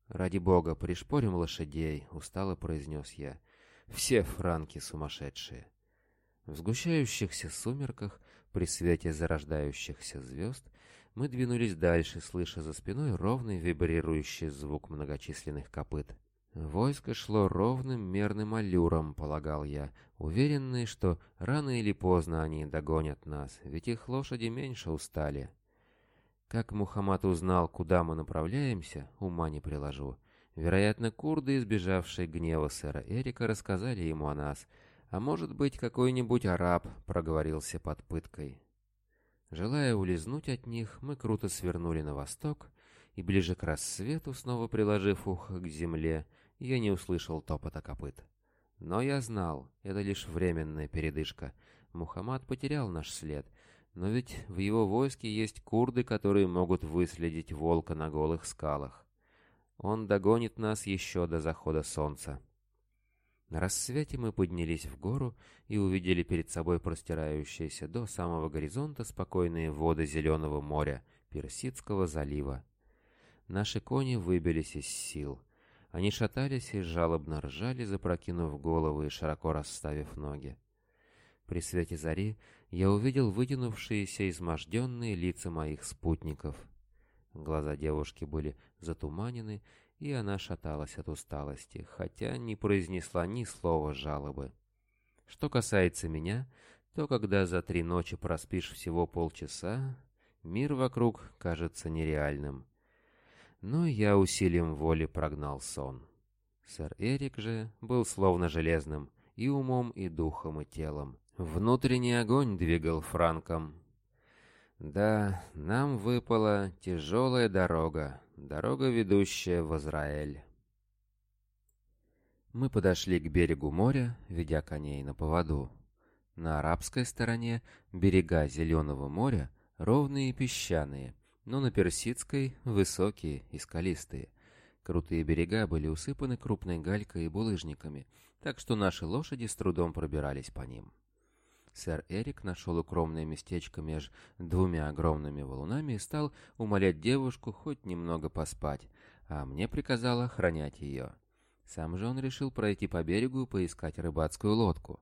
S1: «Ради бога, пришпорим лошадей», — устало произнес я. «Все франки сумасшедшие». В сгущающихся сумерках, при свете зарождающихся звезд, мы двинулись дальше, слыша за спиной ровный вибрирующий звук многочисленных копыт.
S2: Войско шло ровным мерным аллюром, полагал я, уверенный, что рано или поздно они догонят нас, ведь их лошади меньше устали. Как Мухаммад узнал, куда мы направляемся, ума не приложу. Вероятно, курды, избежавшие гнева сэра Эрика, рассказали ему о нас, а может быть, какой-нибудь араб проговорился под пыткой. Желая улизнуть от них, мы круто свернули на восток, и ближе к рассвету, снова приложив ухо к земле, я не услышал топота копыт. Но я знал, это лишь временная передышка. Мухаммад потерял наш след — но ведь в его войске есть курды, которые могут выследить волка на голых скалах. Он догонит нас еще до захода солнца. На рассвете мы поднялись в гору и увидели перед собой простирающиеся до самого горизонта спокойные воды Зеленого моря, Персидского залива. Наши кони выбились из сил. Они шатались и жалобно ржали, запрокинув головы и широко расставив ноги. При свете зари я увидел вытянувшиеся изможденные лица моих спутников. Глаза девушки были затуманены, и она шаталась от усталости, хотя не произнесла ни слова жалобы. Что касается меня, то когда за три ночи проспишь всего полчаса, мир вокруг кажется нереальным. Но я усилием воли прогнал сон. Сэр Эрик же был словно железным и умом, и духом, и телом. Внутренний огонь двигал Франком. Да, нам выпала тяжелая дорога, дорога, ведущая в Израиль. Мы подошли к берегу моря, ведя коней на поводу. На арабской стороне берега Зеленого моря ровные и песчаные, но на персидской — высокие и скалистые. Крутые берега были усыпаны крупной галькой и булыжниками, так что наши лошади с трудом пробирались по ним. Сэр Эрик нашел укромное местечко между двумя огромными валунами и стал умолять девушку хоть немного поспать, а мне приказала охранять ее. Сам же он решил пройти по берегу и поискать рыбацкую лодку.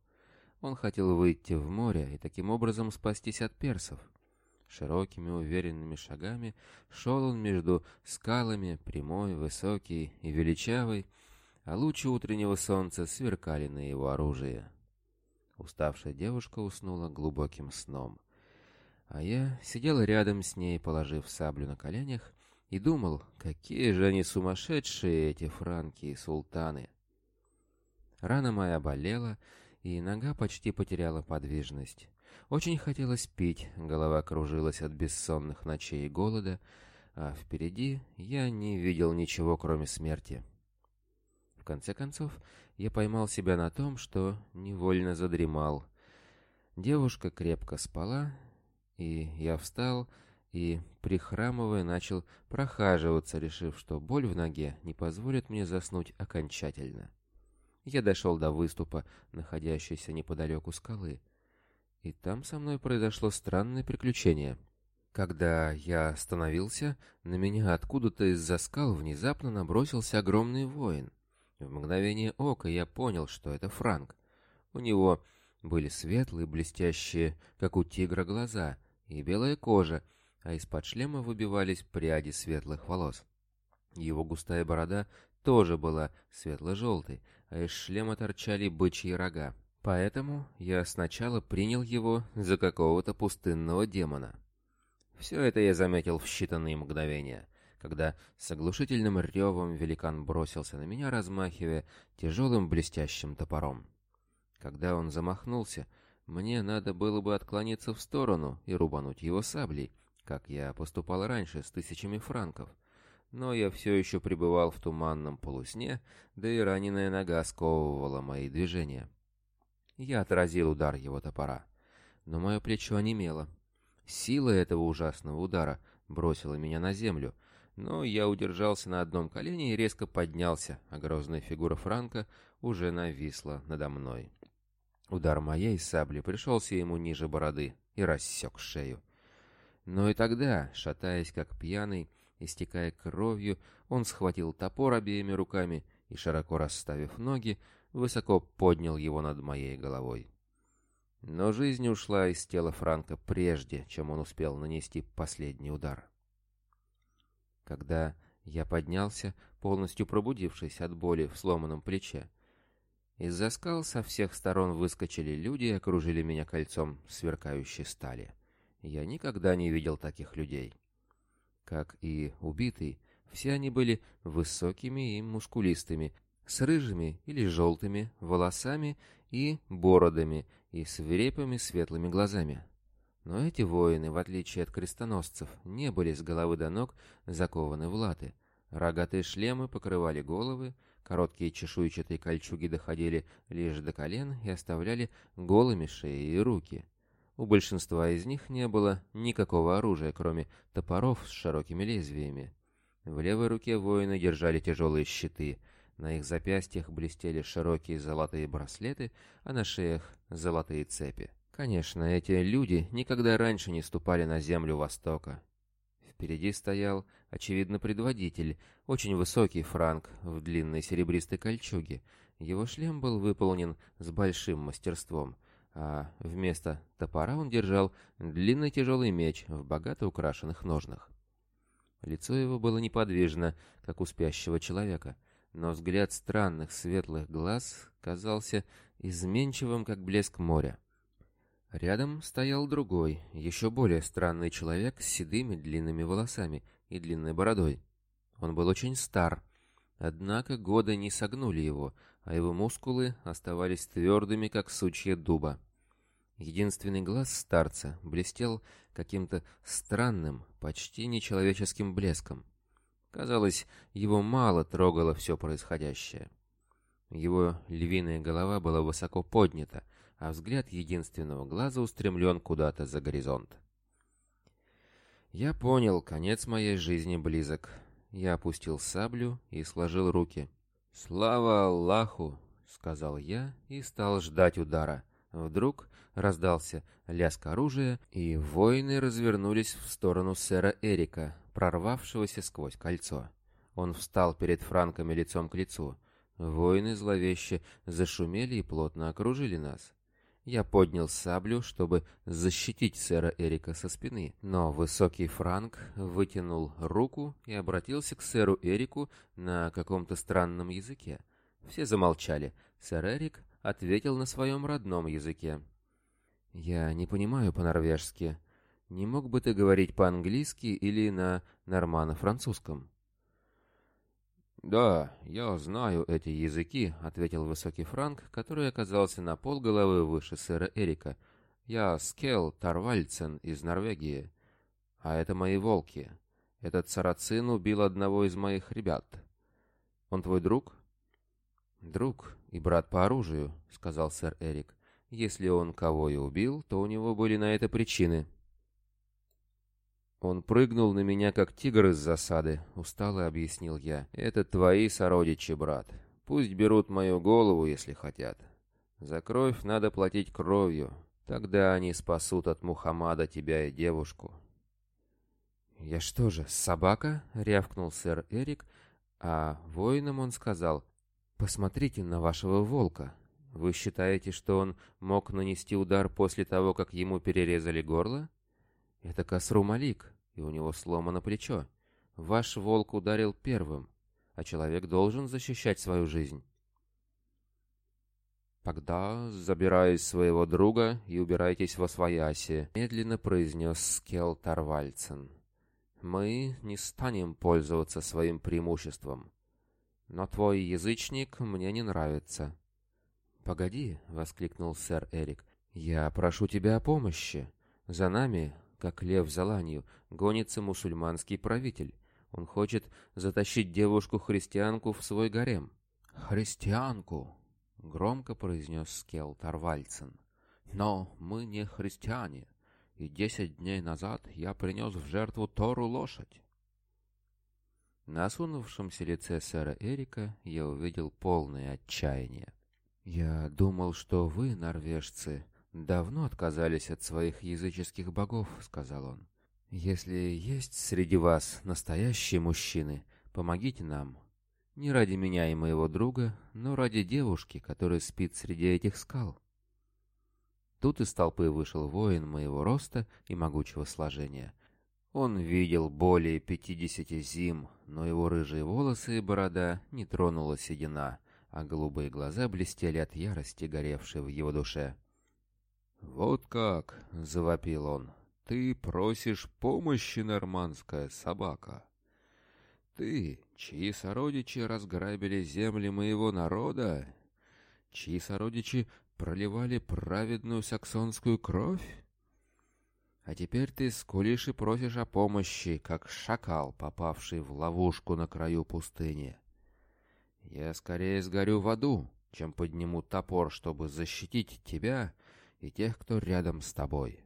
S2: Он хотел выйти в море и таким образом спастись от персов. Широкими уверенными шагами шел он между скалами, прямой, высокий и величавый, а лучи утреннего солнца сверкали на его оружие. Уставшая девушка уснула глубоким сном. А я сидел рядом с ней, положив саблю на коленях, и думал, какие же они сумасшедшие, эти франки и султаны. Рана моя болела, и нога почти потеряла подвижность. Очень хотелось пить, голова кружилась от бессонных ночей и голода, а впереди я не видел ничего, кроме смерти конце концов, я поймал себя на том, что невольно задремал. Девушка крепко спала, и я встал и, прихрамывая, начал прохаживаться, решив, что боль в ноге не позволит мне заснуть окончательно. Я дошел до выступа, находящейся неподалеку скалы, и там со мной произошло странное приключение. Когда я остановился, на меня откуда-то из-за скал внезапно набросился огромный воин — в мгновение ока я понял, что это Франк. У него были светлые, блестящие, как у тигра, глаза и белая кожа, а из-под шлема выбивались пряди светлых волос. Его густая борода тоже была светло-желтой, а из шлема торчали бычьи рога. Поэтому я сначала принял его за какого-то пустынного демона. Все это я заметил в считанные мгновения когда с оглушительным ревом великан бросился на меня, размахивая тяжелым блестящим топором. Когда он замахнулся, мне надо было бы отклониться в сторону и рубануть его саблей, как я поступал раньше с тысячами франков. Но я все еще пребывал в туманном полусне, да и раненая нога сковывала мои движения. Я отразил удар его топора, но мое плечо онемело. Сила этого ужасного удара бросила меня на землю, но я удержался на одном колене и резко поднялся, а грозная фигура Франка уже нависла надо мной. Удар моей сабли пришелся ему ниже бороды и рассек шею. Но и тогда, шатаясь как пьяный, истекая кровью, он схватил топор обеими руками и, широко расставив ноги, высоко поднял его над моей головой. Но жизнь ушла из тела Франка прежде, чем он успел нанести последний удар когда я поднялся, полностью пробудившись от боли в сломанном плече. Из-за скал со всех сторон выскочили люди и окружили меня кольцом сверкающей стали. Я никогда не видел таких людей. Как и убитый, все они были высокими и мускулистыми, с рыжими или желтыми волосами и бородами и свирепыми светлыми глазами. Но эти воины, в отличие от крестоносцев, не были с головы до ног закованы в латы. Рогатые шлемы покрывали головы, короткие чешуйчатые кольчуги доходили лишь до колен и оставляли голыми шеи и руки. У большинства из них не было никакого оружия, кроме топоров с широкими лезвиями. В левой руке воины держали тяжелые щиты. На их запястьях блестели широкие золотые браслеты, а на шеях — золотые цепи. Конечно, эти люди никогда раньше не ступали на землю Востока. Впереди стоял, очевидно, предводитель, очень высокий франк в длинной серебристой кольчуге. Его шлем был выполнен с большим мастерством, а вместо топора он держал длинный тяжелый меч в богато украшенных ножнах. Лицо его было неподвижно, как у спящего человека, но взгляд странных светлых глаз казался изменчивым, как блеск моря. Рядом стоял другой, еще более странный человек с седыми длинными волосами и длинной бородой. Он был очень стар, однако годы не согнули его, а его мускулы оставались твердыми, как сучья дуба. Единственный глаз старца блестел каким-то странным, почти нечеловеческим блеском. Казалось, его мало трогало все происходящее. Его львиная голова была высоко поднята, а взгляд единственного глаза устремлен куда-то за горизонт. Я понял, конец моей жизни близок. Я опустил саблю и сложил руки. «Слава Аллаху!» — сказал я и стал ждать удара. Вдруг раздался лязг оружия, и воины развернулись в сторону сэра Эрика, прорвавшегося сквозь кольцо. Он встал перед франками лицом к лицу. Воины зловеще зашумели и плотно окружили нас. Я поднял саблю, чтобы защитить сэра Эрика со спины, но высокий Франк вытянул руку и обратился к сэру Эрику на каком-то странном языке. Все замолчали. Сэр Эрик ответил на своем родном языке. «Я не понимаю по-норвежски. Не мог бы ты говорить по-английски или на нормано-французском?» «Да, я знаю эти языки», — ответил высокий Франк, который оказался на пол головы выше сэра Эрика. «Я Скел Тарвальцен из Норвегии. А это мои волки. Этот сарацин убил одного из моих ребят. Он твой друг?» «Друг и брат по оружию», — сказал сэр Эрик. «Если он кого и убил, то у него были на это причины». «Он прыгнул на меня, как тигр из засады», — устало объяснил я. «Это твои сородичи, брат. Пусть берут мою голову, если хотят. За кровь надо платить кровью. Тогда они спасут от Мухаммада тебя и девушку». «Я что же, собака?» — рявкнул сэр Эрик, а воинам он сказал, «Посмотрите на вашего волка. Вы считаете, что он мог нанести удар после того, как ему перерезали горло? Это Касру Малик, и у него сломано плечо. Ваш волк ударил первым, а человек должен защищать свою жизнь. «Тогда забирай своего друга и убирайтесь во свояси», — медленно произнес Скел Тарвальцин. «Мы не станем пользоваться своим преимуществом. Но твой язычник мне не нравится». «Погоди», — воскликнул сэр Эрик, — «я прошу тебя о помощи. За нами как лев за ланью, гонится мусульманский правитель. Он хочет затащить девушку-христианку в свой гарем. «Христианку!» — громко произнес Скел Тарвальцин. «Но мы не христиане, и десять дней назад я принес в жертву Тору лошадь». На осунувшемся лице сэра Эрика я увидел полное отчаяние. «Я думал, что вы, норвежцы, давно отказались от своих языческих богов», — сказал он. «Если есть среди вас настоящие мужчины, помогите нам. Не ради меня и моего друга, но ради девушки, которая спит среди этих скал». Тут из толпы вышел воин моего роста и могучего сложения.
S1: Он видел более пятидесяти зим, но его рыжие волосы и борода не тронула седина, а голубые глаза блестели от ярости, горевшей в его душе. «Вот как!» — завопил он. «Ты просишь помощи, нормандская собака!» «Ты, чьи сородичи разграбили земли моего народа? Чьи сородичи проливали праведную саксонскую кровь? А теперь ты скулишь и просишь о помощи, как шакал, попавший в ловушку на краю пустыни. Я скорее сгорю в аду, чем подниму топор, чтобы защитить тебя и тех, кто рядом с тобой.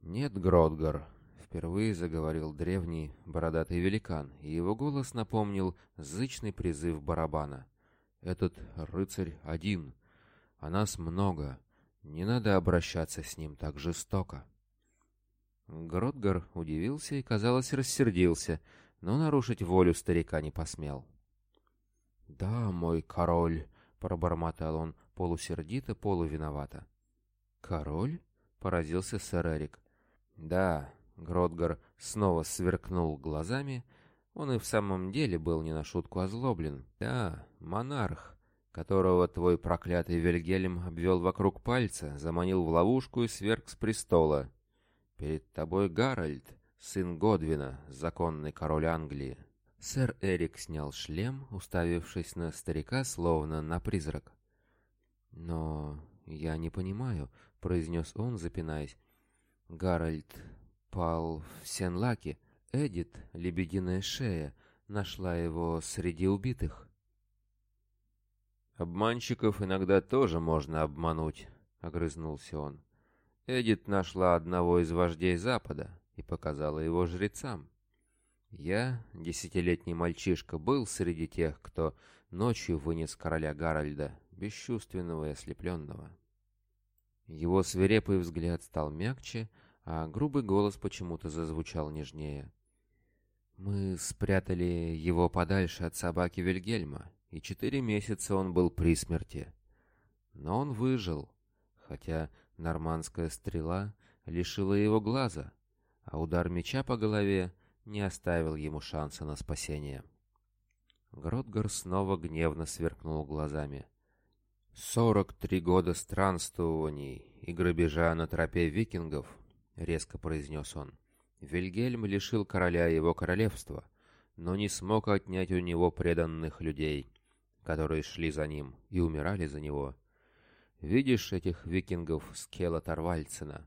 S1: «Нет, Гродгар», — впервые заговорил древний бородатый великан, и его голос напомнил зычный призыв барабана. «Этот рыцарь один, а нас много, не надо обращаться с ним так жестоко». Гродгар удивился и, казалось, рассердился, но нарушить волю старика не посмел. «Да, мой король», — пробормотал он полусердито, полувиновато. «Король?» — поразился сэр Эрик. «Да», — Гродгар снова сверкнул глазами, он и в самом деле был не на шутку озлоблен. «Да, монарх, которого твой проклятый Вильгельм обвел вокруг пальца, заманил в ловушку и сверг с престола. Перед тобой Гарольд, сын Годвина, законный король Англии». Сэр Эрик снял шлем, уставившись на старика, словно на призрак. «Но я не понимаю, — произнес он, запинаясь. «Гарольд пал в Сенлаке. Эдит, лебединая шея, нашла его среди убитых». «Обманщиков иногда тоже можно обмануть», — огрызнулся он. «Эдит нашла одного из вождей Запада и показала его жрецам. Я, десятилетний мальчишка, был среди тех, кто ночью вынес короля Гарольда, бесчувственного и ослепленного». Его свирепый взгляд стал мягче, а грубый голос почему-то зазвучал нежнее. Мы спрятали его подальше от собаки Вильгельма, и четыре месяца он был при смерти. Но он выжил, хотя нормандская стрела лишила его глаза, а удар меча по голове не оставил ему шанса на спасение. Гротгар снова гневно сверкнул глазами — «Сорок три года странствований и грабежа на тропе викингов», — резко произнес он. «Вильгельм лишил короля его королевства, но не смог отнять у него преданных людей, которые шли за ним и умирали за него. Видишь этих викингов с Кела Тарвальцина?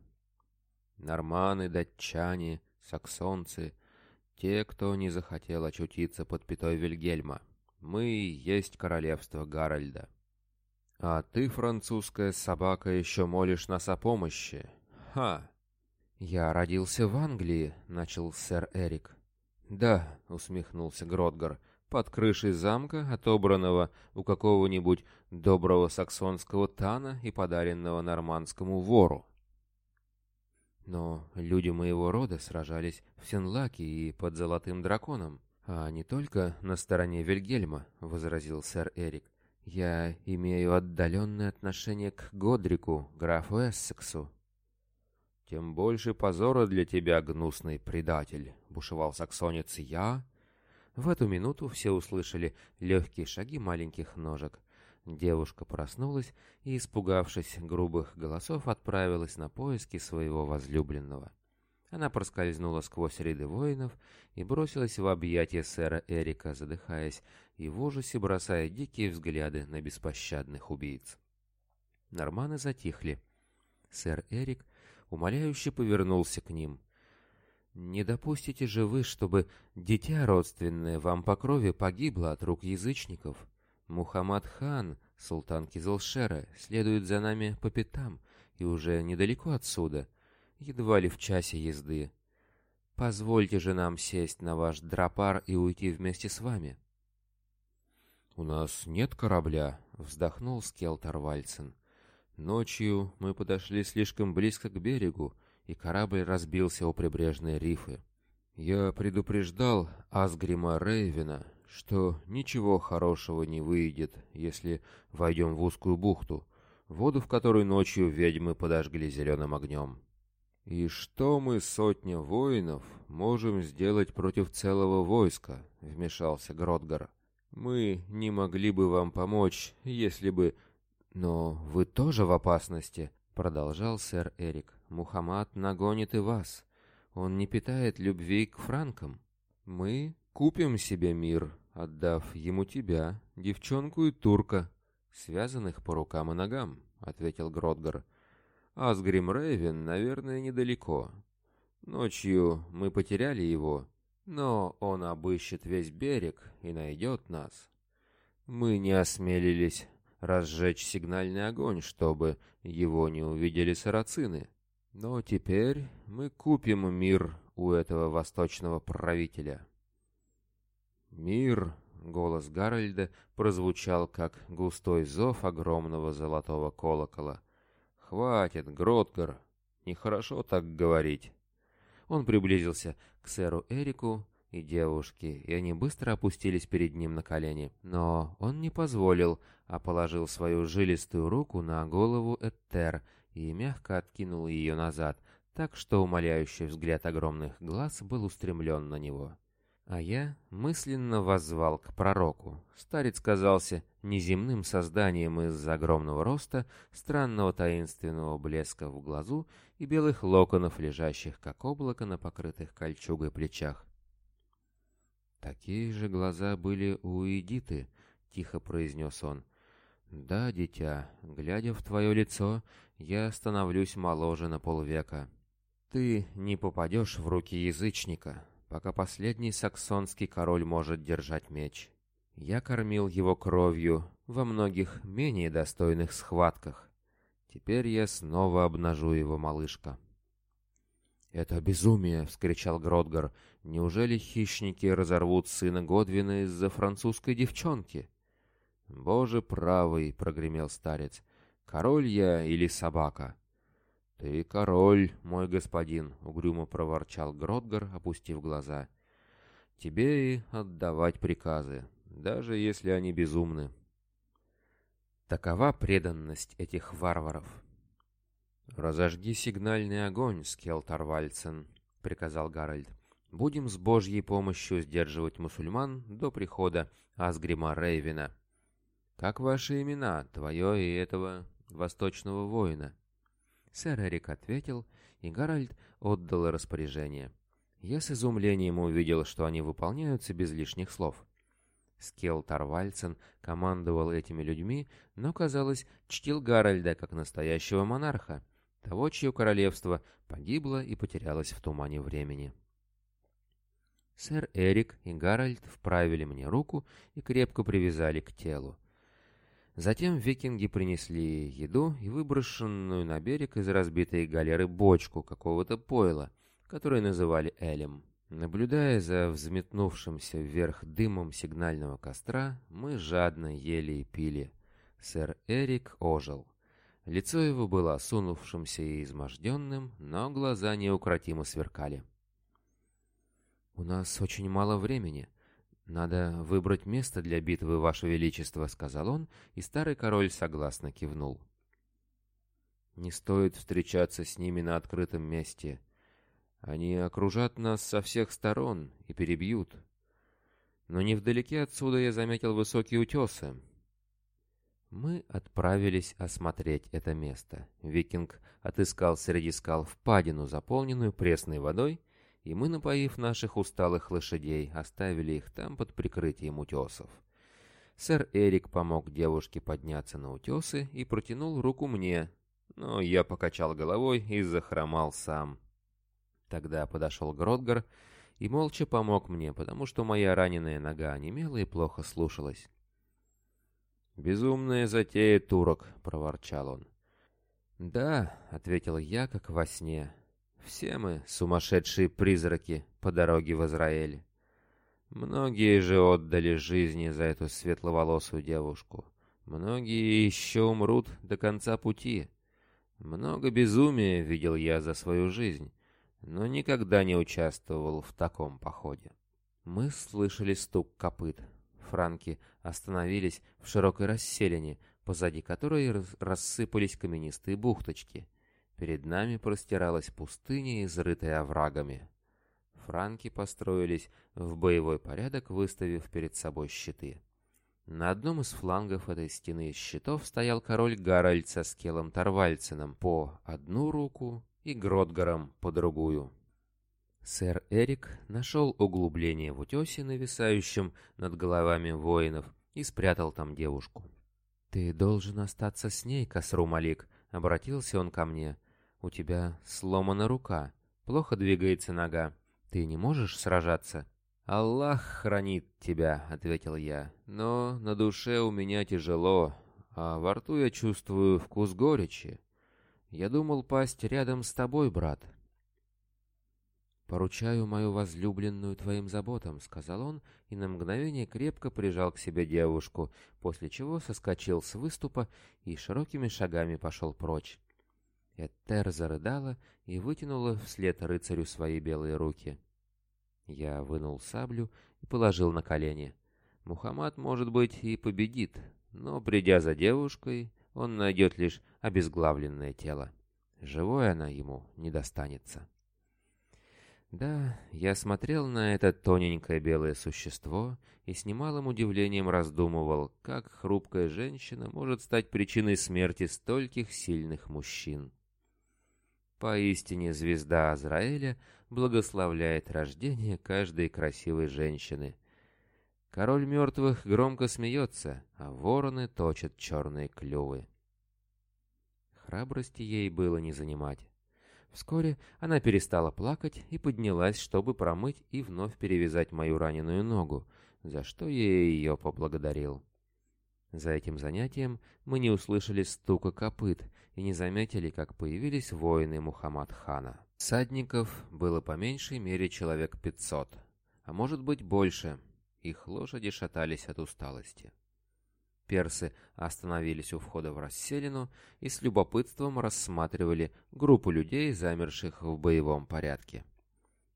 S1: Норманы, датчане, саксонцы — те, кто не захотел очутиться под пятой Вильгельма. Мы есть королевство Гарольда». А ты, французская собака, еще молишь нас о помощи. Ха!» «Я родился в Англии», — начал сэр Эрик. «Да», — усмехнулся Гродгар, — «под крышей замка, отобранного у какого-нибудь доброго саксонского тана и подаренного нормандскому вору». «Но люди моего рода сражались в Сенлаке и под Золотым Драконом, а не только на стороне Вильгельма», — возразил сэр Эрик. Я имею отдаленное отношение к Годрику, графу Эссексу. Тем больше позора для тебя, гнусный предатель, бушевал саксонец я. В эту минуту все услышали легкие шаги маленьких ножек. Девушка проснулась и, испугавшись грубых голосов, отправилась на поиски своего возлюбленного. Она проскользнула сквозь ряды воинов и бросилась в объятия сэра Эрика, задыхаясь и в ужасе бросая дикие взгляды на беспощадных убийц. Норманы затихли. Сэр Эрик умоляюще повернулся к ним. «Не допустите же вы, чтобы дитя родственное вам по крови погибло от рук язычников. Мухаммад хан, султан Кизлшера, следует за нами по пятам и уже недалеко отсюда» едва ли в часе езды. Позвольте же нам сесть на ваш дропар и уйти вместе с вами. У нас нет корабля, вздохнул Скелтер Вальцен. Ночью мы подошли слишком близко к берегу, и корабль разбился у прибрежной рифы. Я предупреждал Асгрима Рейвина, что ничего хорошего не выйдет, если войдем в узкую бухту, воду в которой ночью ведьмы подожгли зеленым огнем. И что мы, сотня воинов, можем сделать против целого войска? Вмешался Гродгар. Мы не могли бы вам помочь, если бы... Но вы тоже в опасности, продолжал сэр Эрик. Мухаммад нагонит и вас. Он не питает любви к франкам. Мы купим себе мир, отдав ему тебя, девчонку и турка, связанных по рукам и ногам, ответил Гродгар. А с Гримрейвен, наверное, недалеко. Ночью мы потеряли его, но он обыщет весь берег и найдет нас. Мы не осмелились разжечь сигнальный огонь, чтобы его не увидели сарацины. Но теперь мы купим мир у этого восточного правителя. «Мир!» — голос Гарольда прозвучал, как густой зов огромного золотого колокола. «Хватит, Гротгар, нехорошо так говорить». Он приблизился к сэру Эрику и девушке, и они быстро опустились перед ним на колени. Но он не позволил, а положил свою жилистую руку на голову Эттер и мягко откинул ее назад, так что умоляющий взгляд огромных глаз был устремлен на него. А я мысленно воззвал к пророку. Старец казался неземным созданием из-за огромного роста, странного таинственного блеска в глазу и белых локонов, лежащих как облако на покрытых кольчугой плечах. «Такие же глаза были у Эдиты», — тихо произнес он. «Да, дитя, глядя в твое лицо, я становлюсь моложе на полвека. Ты не попадешь в руки язычника, пока последний саксонский король может держать меч. Я кормил его кровью во многих менее достойных схватках. Теперь я снова обнажу его, малышка. «Это безумие!» — вскричал Гродгар. «Неужели хищники разорвут сына Годвина из-за французской девчонки?» «Боже правый!» — прогремел старец. «Король я или собака?» «Ты король, мой господин», — угрюмо проворчал Гродгар, опустив глаза. «Тебе и отдавать приказы, даже если они безумны». Такова преданность этих варваров. «Разожги сигнальный огонь, Скелторвальцен», — приказал Гарольд. «Будем с божьей помощью сдерживать мусульман до прихода Асгрима Рейвина». «Как ваши имена, твое и этого восточного воина?» Сэр Эрик ответил, и Гарольд отдал распоряжение. Я с изумлением увидел, что они выполняются без лишних слов. Скел Тарвальцен командовал этими людьми, но, казалось, чтил Гарольда как настоящего монарха, того, чье королевство погибло и потерялось в тумане времени. Сэр Эрик и Гарольд вправили мне руку и крепко привязали к телу. Затем викинги принесли еду и выброшенную на берег из разбитой галеры бочку какого-то пойла, которое называли Элем. Наблюдая за взметнувшимся вверх дымом сигнального костра, мы жадно ели и пили. Сэр Эрик ожил. Лицо его было осунувшимся и изможденным, но глаза неукротимо сверкали. «У нас очень мало времени», «Надо выбрать место для битвы, Ваше Величество», — сказал он, и старый король согласно кивнул. «Не стоит встречаться с ними на открытом месте. Они окружат нас со всех сторон и перебьют. Но невдалеке отсюда я заметил высокие утесы». Мы отправились осмотреть это место. Викинг отыскал среди скал впадину, заполненную пресной водой, — и мы, напоив наших усталых лошадей, оставили их там под прикрытием утесов. Сэр Эрик помог девушке подняться на утесы и протянул руку мне, но я покачал головой и захромал сам. Тогда подошел Гродгар и молча помог мне, потому что моя раненая нога онемела и плохо слушалась. «Безумная затея, турок!» — проворчал он. «Да», — ответил я, как во сне, все мы сумасшедшие призраки по дороге в Израиль. Многие же отдали жизни за эту светловолосую девушку. Многие еще умрут до конца пути. Много безумия видел я за свою жизнь, но никогда не участвовал в таком походе. Мы слышали стук копыт. Франки остановились в широкой расселине, позади которой рассыпались каменистые бухточки. Перед нами простиралась пустыня, изрытая оврагами. Франки построились в боевой порядок, выставив перед собой щиты. На одном из флангов этой стены щитов стоял король Гарольд со скелом Торвальцином по одну руку и Гродгаром по другую. Сэр Эрик нашел углубление в утесе, нависающем над головами воинов, и спрятал там девушку. «Ты должен остаться с ней, Касру Малик», — обратился он ко мне. У тебя сломана рука, плохо двигается нога. Ты не можешь сражаться?» «Аллах хранит тебя», — ответил я. «Но на душе у меня тяжело, а во рту я чувствую вкус горечи. Я думал пасть рядом с тобой, брат». «Поручаю мою возлюбленную твоим заботам», — сказал он, и на мгновение крепко прижал к себе девушку, после чего соскочил с выступа и широкими шагами пошел прочь. Этер зарыдала и вытянула вслед рыцарю свои белые руки. Я вынул саблю и положил на колени. Мухаммад, может быть, и победит, но, придя за девушкой, он найдет лишь обезглавленное тело. Живой она ему не достанется. Да, я смотрел на это тоненькое белое существо и с немалым удивлением раздумывал, как хрупкая женщина может стать причиной смерти стольких сильных мужчин. Поистине звезда Азраэля благословляет рождение каждой красивой женщины. Король мертвых громко смеется, а вороны точат черные клювы. Храбрости ей было не занимать. Вскоре она перестала плакать и поднялась, чтобы промыть и вновь перевязать мою раненую ногу, за что я ее поблагодарил. За этим занятием мы не услышали стука копыт и не заметили, как появились воины Мухаммад-хана. Садников было по меньшей мере человек 500, а может быть больше. Их лошади шатались от усталости. Персы остановились у входа в расселину и с любопытством рассматривали группу людей, замерших в боевом порядке.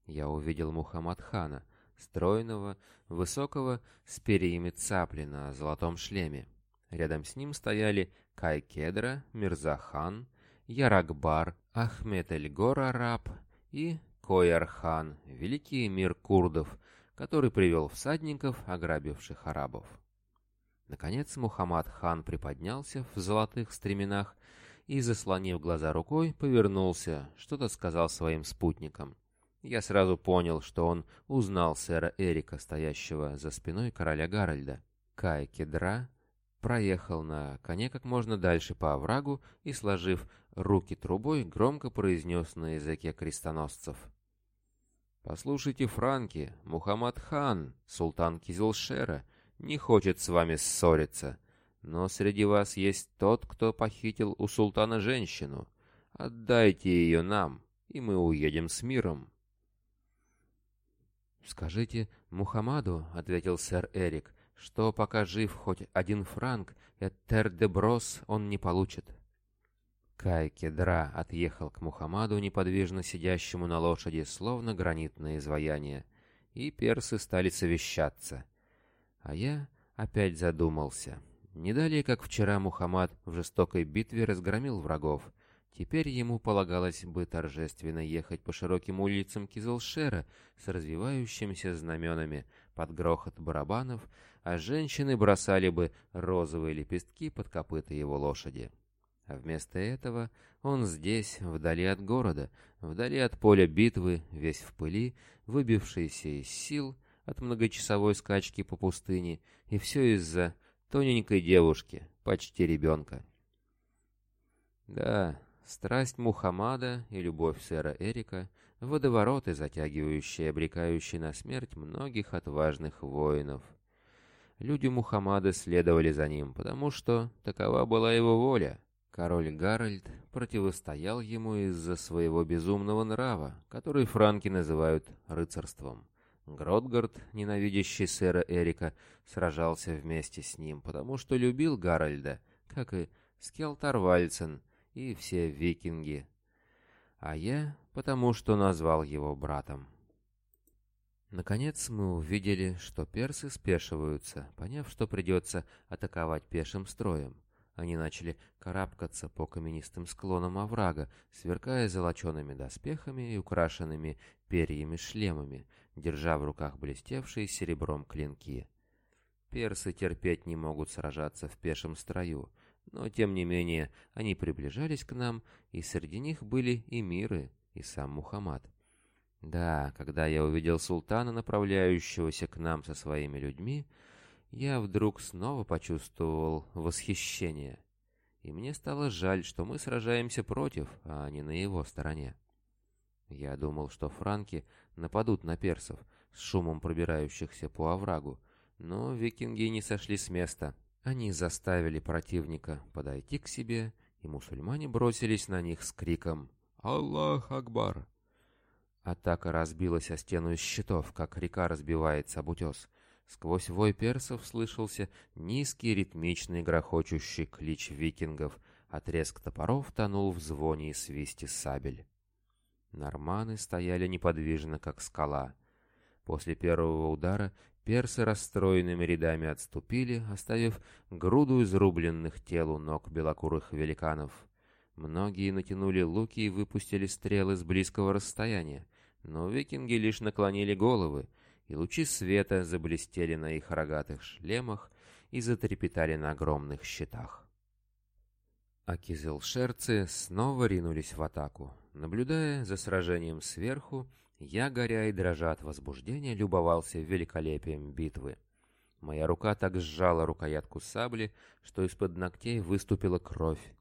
S1: Я увидел Мухаммад-хана — стройного, высокого, с перьями цапли на золотом шлеме. Рядом с ним стояли Кайкедра, Мирзахан, Яракбар, Ахмед Эльгор Араб и Коярхан, великий мир курдов, который привел всадников, ограбивших арабов. Наконец Мухаммад хан приподнялся в золотых стременах и, заслонив глаза рукой, повернулся, что-то сказал своим спутникам. Я сразу понял, что он узнал сэра Эрика, стоящего за спиной короля Гарольда. Кай Кедра проехал на коне как можно дальше по оврагу и, сложив руки трубой, громко произнес на языке крестоносцев. «Послушайте, Франки, Мухаммад хан, султан Кизилшера, не хочет с вами ссориться, но среди вас есть тот, кто похитил у султана женщину. Отдайте ее нам, и мы уедем с миром». «Скажите Мухаммаду, — ответил сэр Эрик, — что пока жив хоть один франк, Тер-де-Брос он не получит». Кайкедра отъехал к Мухаммаду, неподвижно сидящему на лошади, словно гранитное изваяние, и персы стали совещаться. А я опять задумался. Не далее, как вчера Мухаммад в жестокой битве разгромил врагов, Теперь ему полагалось бы торжественно ехать по широким улицам Кизелшера с развивающимися знаменами под грохот барабанов, а женщины бросали бы розовые лепестки под копыта его лошади. А вместо этого он здесь, вдали от города, вдали от поля битвы, весь в пыли, выбившийся из сил от многочасовой скачки по пустыне, и все из-за тоненькой девушки, почти ребенка. Да, Страсть Мухаммада и любовь сэра Эрика – водовороты, затягивающие и обрекающие на смерть многих отважных воинов. Люди Мухаммада следовали за ним, потому что такова была его воля. Король Гарольд противостоял ему из-за своего безумного нрава, который франки называют рыцарством. Гродгард, ненавидящий сэра Эрика, сражался вместе с ним, потому что любил Гарольда, как и Скелтарвальцен – и все викинги. А я потому что назвал его братом. Наконец мы увидели, что персы спешиваются, поняв, что придется атаковать пешим строем.
S2: Они начали карабкаться по каменистым склонам оврага, сверкая золочеными доспехами и украшенными перьями шлемами, держа в руках блестевшие серебром клинки. Персы терпеть не могут сражаться в пешем строю, но, тем не менее, они приближались к нам, и среди них были и миры, и сам Мухаммад. Да, когда я увидел султана, направляющегося к нам со своими людьми, я вдруг снова почувствовал восхищение. И мне стало жаль, что мы сражаемся против, а не на его стороне. Я думал, что франки нападут на персов, с шумом пробирающихся по оврагу, но викинги не сошли с места — они заставили противника подойти к себе, и мусульмане бросились на них с криком «Аллах Акбар!». Атака разбилась о стену из щитов, как река разбивается об утес. Сквозь вой персов слышался низкий ритмичный грохочущий клич викингов, отрезк топоров тонул в звоне и свисте сабель. Норманы стояли неподвижно, как скала. После первого удара Персы расстроенными рядами отступили, оставив груду изрубленных тел у ног белокурых великанов. Многие натянули луки и выпустили стрелы с близкого расстояния, но викинги лишь наклонили головы, и лучи света заблестели на их рогатых шлемах и затрепетали на огромных щитах. А кизелшерцы снова ринулись в атаку. Наблюдая за сражением сверху, я, горя и дрожа от возбуждения, любовался великолепием битвы. Моя рука так сжала рукоятку сабли, что из-под ногтей выступила кровь.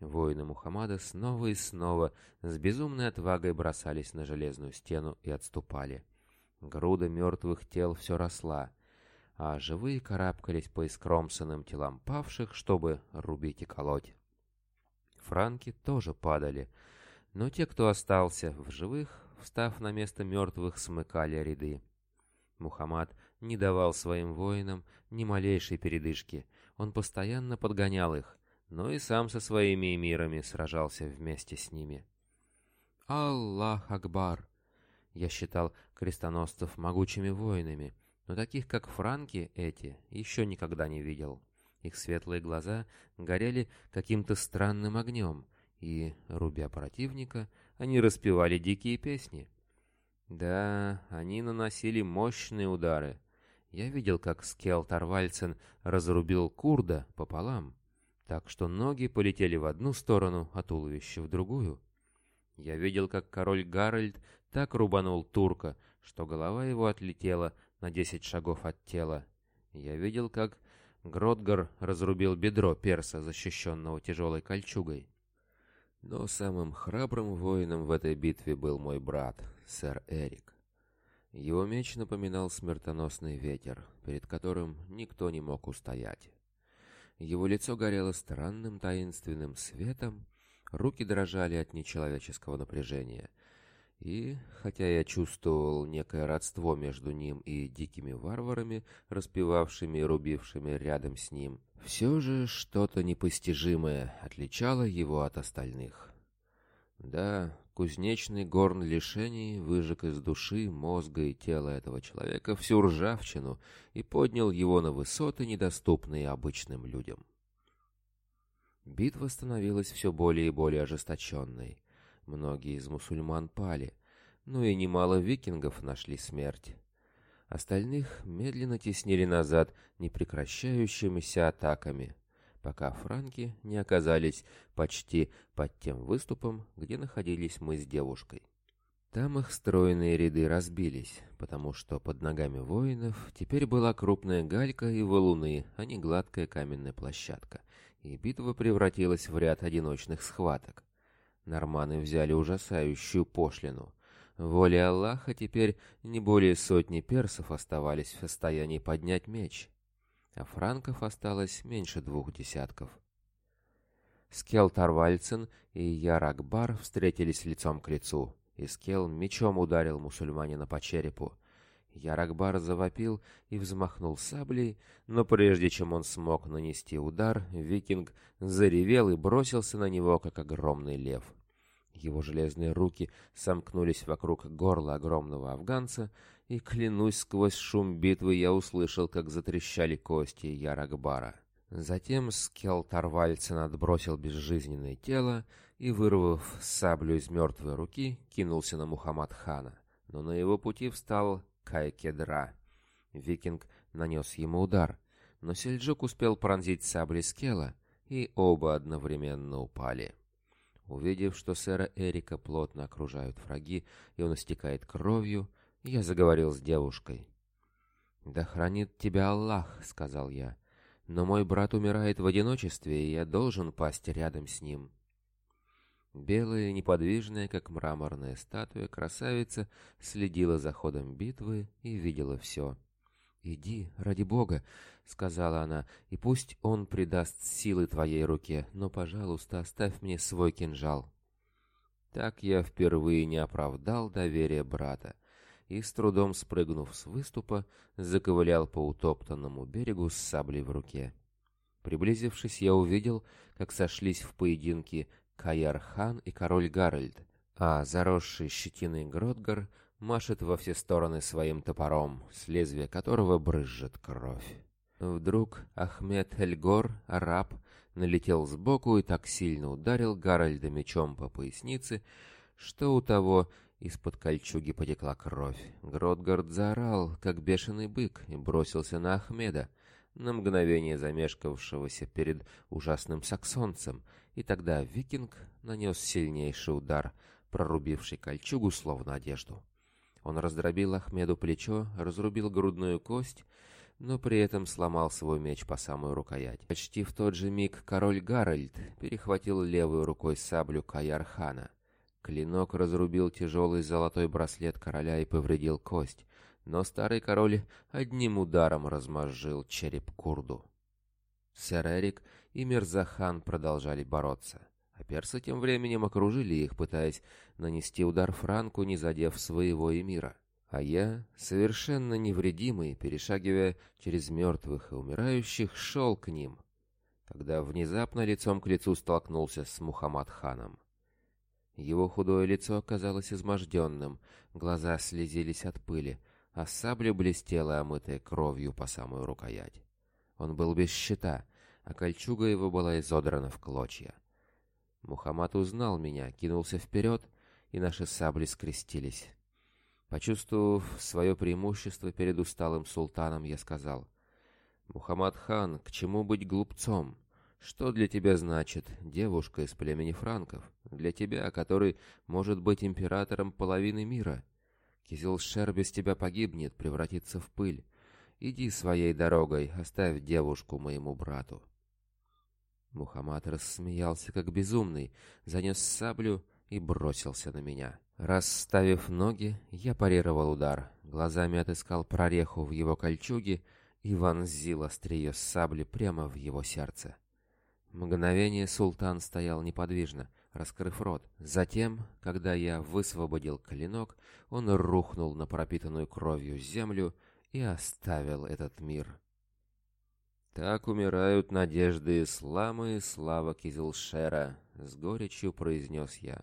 S2: Воины Мухаммада снова и снова с безумной отвагой бросались на железную стену и отступали. Груда мертвых тел все росла, а живые карабкались по искромсанным телам павших, чтобы рубить и колоть. Франки тоже падали, но те, кто остался в живых, встав на место мертвых, смыкали ряды. Мухаммад не давал своим воинам ни малейшей передышки, он постоянно подгонял их, но и сам со своими эмирами сражался вместе с ними. «Аллах Акбар!» Я считал крестоносцев могучими воинами, но таких, как франки эти, еще никогда не видел. Их светлые глаза горели каким-то странным огнем, и, рубя противника, они распевали дикие песни. Да, они наносили мощные удары. Я видел, как Скел Тарвальцен разрубил курда пополам, так что ноги полетели в одну сторону, а туловище в другую. Я видел, как король Гарольд так рубанул турка, что голова его отлетела на десять шагов от тела. Я видел, как Гродгар разрубил бедро перса, защищенного тяжелой кольчугой. Но самым храбрым воином в этой битве был мой брат, сэр Эрик. Его меч напоминал смертоносный ветер, перед которым никто не мог устоять. Его лицо горело странным таинственным светом, руки дрожали от нечеловеческого напряжения. И, хотя я чувствовал некое родство между ним и дикими варварами, распевавшими и рубившими рядом с ним, все же что-то непостижимое отличало его от остальных. Да, кузнечный горн лишений выжег из души, мозга и тела этого человека всю ржавчину и поднял его на высоты, недоступные обычным людям. Битва становилась все более и более ожесточенной. Многие из мусульман пали, но и немало викингов нашли смерть. Остальных медленно теснили назад непрекращающимися атаками, пока франки не оказались почти под тем выступом, где находились мы с девушкой. Там их стройные ряды разбились, потому что под ногами воинов теперь была крупная галька и валуны, а не гладкая каменная площадка, и битва превратилась в ряд одиночных схваток. Норманы взяли ужасающую пошлину. Воле Аллаха теперь не более сотни персов оставались в состоянии поднять меч, а франков осталось меньше двух десятков. Скел Тарвальцин и Яракбар встретились лицом к лицу, и Скел мечом ударил мусульманина по черепу. Яракбар завопил и взмахнул саблей, но прежде чем он смог нанести удар, викинг заревел и бросился на него, как огромный лев — его железные руки сомкнулись вокруг горла огромного афганца, и, клянусь, сквозь шум битвы я услышал, как затрещали кости Ярагбара.
S1: Затем Скел Скелтарвальцин надбросил безжизненное тело и, вырвав саблю из мертвой руки, кинулся на Мухаммад хана. Но на его пути встал Кайкедра. Викинг нанес ему удар, но Сельджук успел пронзить саблей Скела, и оба одновременно упали. Увидев, что сэра Эрика плотно окружают враги, и он истекает кровью, я заговорил с девушкой. «Да хранит тебя Аллах», — сказал я. «Но мой брат умирает в одиночестве, и я должен пасть рядом с ним». Белая, неподвижная, как мраморная статуя, красавица следила за ходом битвы и видела все. «Иди, ради Бога», — сказала она, — «и пусть он придаст силы твоей руке, но, пожалуйста, оставь мне свой кинжал». Так я впервые не оправдал доверие брата и, с трудом спрыгнув с выступа, заковылял по утоптанному берегу с саблей в руке. Приблизившись, я увидел, как сошлись в поединке Каяр-хан и король Гарольд, а заросший щетиной Гродгар — машет во все стороны своим топором, с лезвия которого брызжет кровь. Вдруг Ахмед Эльгор, араб, налетел сбоку и так сильно ударил Гарольда мечом по пояснице, что у того из-под кольчуги потекла кровь. Гродгард заорал, как бешеный бык, и бросился на Ахмеда, на мгновение замешкавшегося перед ужасным саксонцем, и тогда викинг нанес сильнейший удар, прорубивший кольчугу словно одежду. Он раздробил Ахмеду плечо, разрубил грудную кость, но при этом сломал свой меч по самую рукоять. Почти в тот же миг король Гарольд перехватил левой рукой саблю Каярхана. Клинок разрубил тяжелый золотой браслет короля и повредил кость, но старый король одним ударом размозжил череп Курду. Сэр Эрик и Мирзахан продолжали бороться. А персы тем временем окружили их, пытаясь нанести удар Франку, не задев своего эмира. А я, совершенно невредимый, перешагивая через мертвых и умирающих, шел к ним, когда внезапно лицом к лицу столкнулся с Мухаммад ханом. Его худое лицо оказалось изможденным, глаза слезились от пыли, а сабля блестела, омытая кровью по самую рукоять. Он был без щита, а кольчуга его была изодрана в клочья. Мухаммад узнал меня, кинулся вперед, и наши сабли скрестились. Почувствовав свое преимущество перед усталым султаном, я сказал, «Мухаммад хан, к чему быть глупцом? Что для тебя значит девушка из племени франков? Для тебя, который может быть императором половины мира? Кизилшер без тебя погибнет, превратится в пыль. Иди своей дорогой, оставь девушку моему брату». Мухаммад рассмеялся как безумный, занес саблю и бросился на меня. Расставив ноги, я парировал удар, глазами отыскал прореху в его кольчуге и вонзил острие сабли прямо в его сердце. Мгновение султан стоял неподвижно, раскрыв рот. Затем, когда я высвободил клинок, он рухнул на пропитанную кровью землю и оставил этот мир «Так умирают надежды ислама и слава Кизилшера», — с горечью произнес я.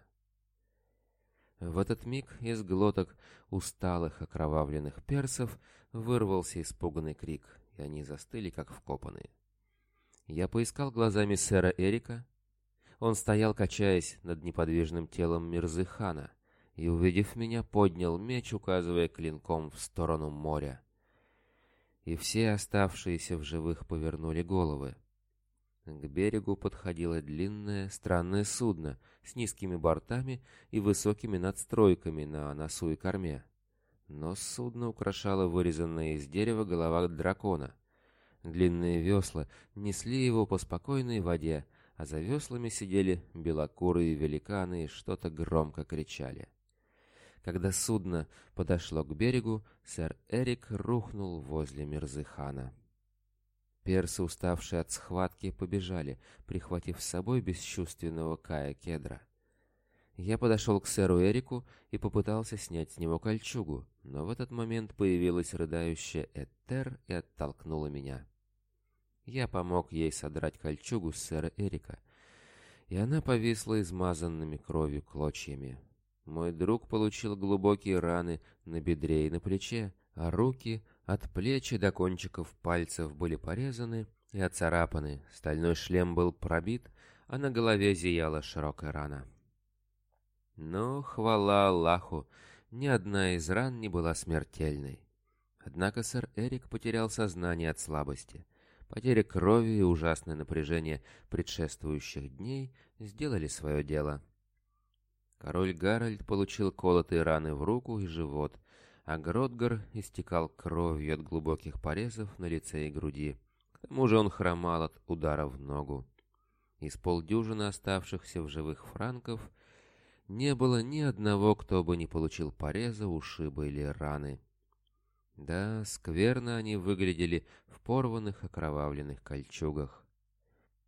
S1: В этот миг из глоток усталых окровавленных персов вырвался испуганный крик, и они застыли, как вкопанные. Я поискал глазами сэра Эрика. Он стоял, качаясь над неподвижным телом Мирзыхана, и, увидев меня, поднял меч, указывая клинком в сторону моря и все оставшиеся в живых повернули головы. К берегу подходило длинное, странное судно с низкими бортами и высокими надстройками на носу и корме. Нос судна украшала вырезанная из дерева голова дракона. Длинные весла несли его по спокойной воде, а за веслами сидели белокурые великаны и что-то громко кричали. Когда судно подошло к берегу, сэр Эрик рухнул возле Мирзыхана. Персы, уставшие от схватки, побежали, прихватив с собой бесчувственного Кая Кедра. Я подошел к сэру Эрику и попытался снять с него кольчугу, но в этот момент появилась рыдающая Этер и оттолкнула меня. Я помог ей содрать кольчугу с сэра Эрика, и она повисла измазанными кровью клочьями. Мой друг получил глубокие раны на бедре и на плече, а руки от плечи до кончиков пальцев были порезаны и оцарапаны, стальной шлем был пробит, а на голове зияла широкая рана. Но, хвала Аллаху, ни одна из ран не была смертельной. Однако сэр Эрик потерял сознание от слабости. Потеря крови и ужасное напряжение предшествующих дней сделали свое дело — Король Гарольд получил колотые раны в руку и живот, а Гродгар истекал кровью от глубоких порезов на лице и груди. К тому же он хромал от удара в ногу. Из полдюжины оставшихся в живых франков не было ни одного, кто бы не получил пореза, ушиба или раны. Да, скверно они выглядели в порванных окровавленных кольчугах.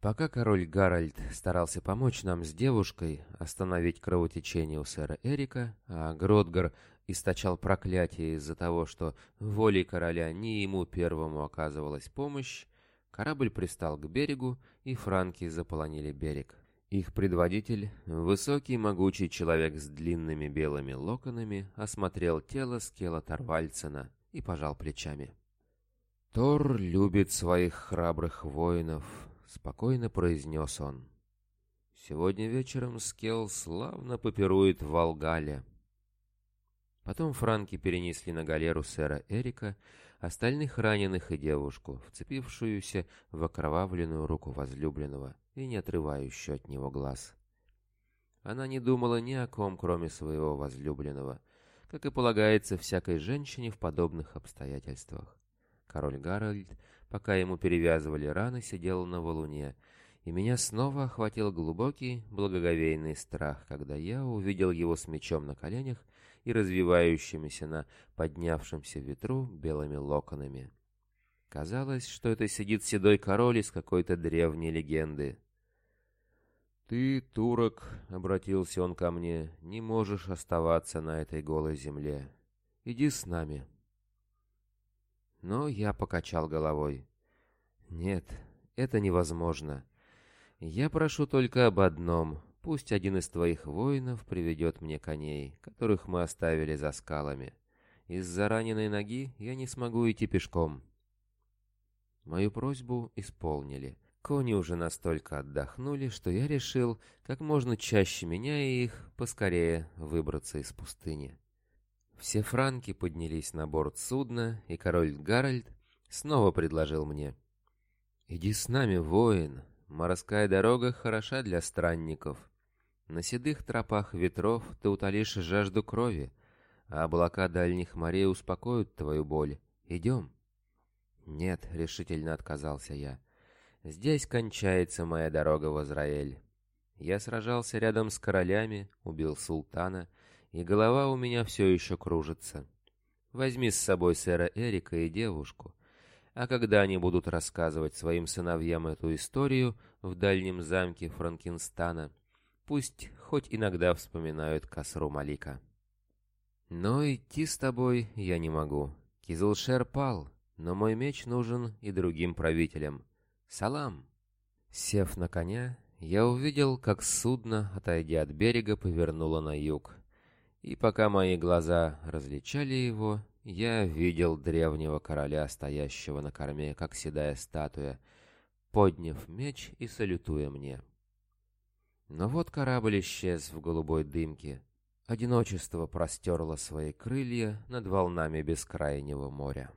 S1: Пока король Гарольд старался помочь нам с девушкой остановить кровотечение у сэра Эрика, а Гродгар источал проклятие из-за того, что волей короля не ему первому оказывалась помощь, корабль пристал к берегу, и франки заполонили берег. Их предводитель, высокий могучий человек с длинными белыми локонами, осмотрел тело скела Торвальцена и пожал плечами. «Тор любит своих храбрых воинов», — спокойно произнес он. «Сегодня вечером Скел славно попирует в Волгале». Потом франки перенесли на галеру сэра Эрика, остальных раненых и девушку, вцепившуюся в окровавленную руку возлюбленного и не отрывающую от него глаз. Она не думала ни о ком, кроме своего возлюбленного, как и полагается всякой женщине в подобных обстоятельствах. Король Гарольд пока ему перевязывали раны, сидела на валуне, и меня снова охватил глубокий, благоговейный страх, когда я увидел его с мечом на коленях и развивающимися на поднявшемся ветру белыми локонами. Казалось, что это сидит седой король из какой-то древней легенды. «Ты, турок, — обратился он ко мне, — не можешь оставаться на этой голой земле. Иди с нами» но я покачал головой. «Нет, это невозможно. Я прошу только об одном. Пусть один из твоих воинов приведет мне коней, которых мы оставили за скалами. Из-за раненой ноги я не смогу идти пешком». Мою просьбу исполнили. Кони уже настолько отдохнули, что я решил, как можно чаще меня их, поскорее выбраться из пустыни. Все франки поднялись на борт судна, и король Гарольд снова предложил мне. «Иди с нами, воин. Морская дорога хороша для странников. На седых тропах ветров ты утолишь жажду крови, а облака дальних морей успокоят твою боль. Идем». «Нет», — решительно отказался я. «Здесь кончается моя дорога в Израиль. Я сражался рядом с королями, убил султана, и голова у меня все еще кружится. Возьми с собой сэра Эрика и девушку, а когда они будут рассказывать своим сыновьям эту историю в дальнем замке Франкенстана, пусть хоть иногда вспоминают косру Малика. Но идти с тобой я не могу. Кизилшер пал, но мой меч нужен и другим правителям. Салам! Сев на коня, я увидел, как судно, отойдя от берега, повернуло на юг. И пока мои глаза различали его, я видел древнего короля, стоящего на корме, как седая статуя, подняв меч и салютуя мне. Но вот корабль исчез в голубой дымке. Одиночество простерло свои крылья над волнами бескрайнего моря.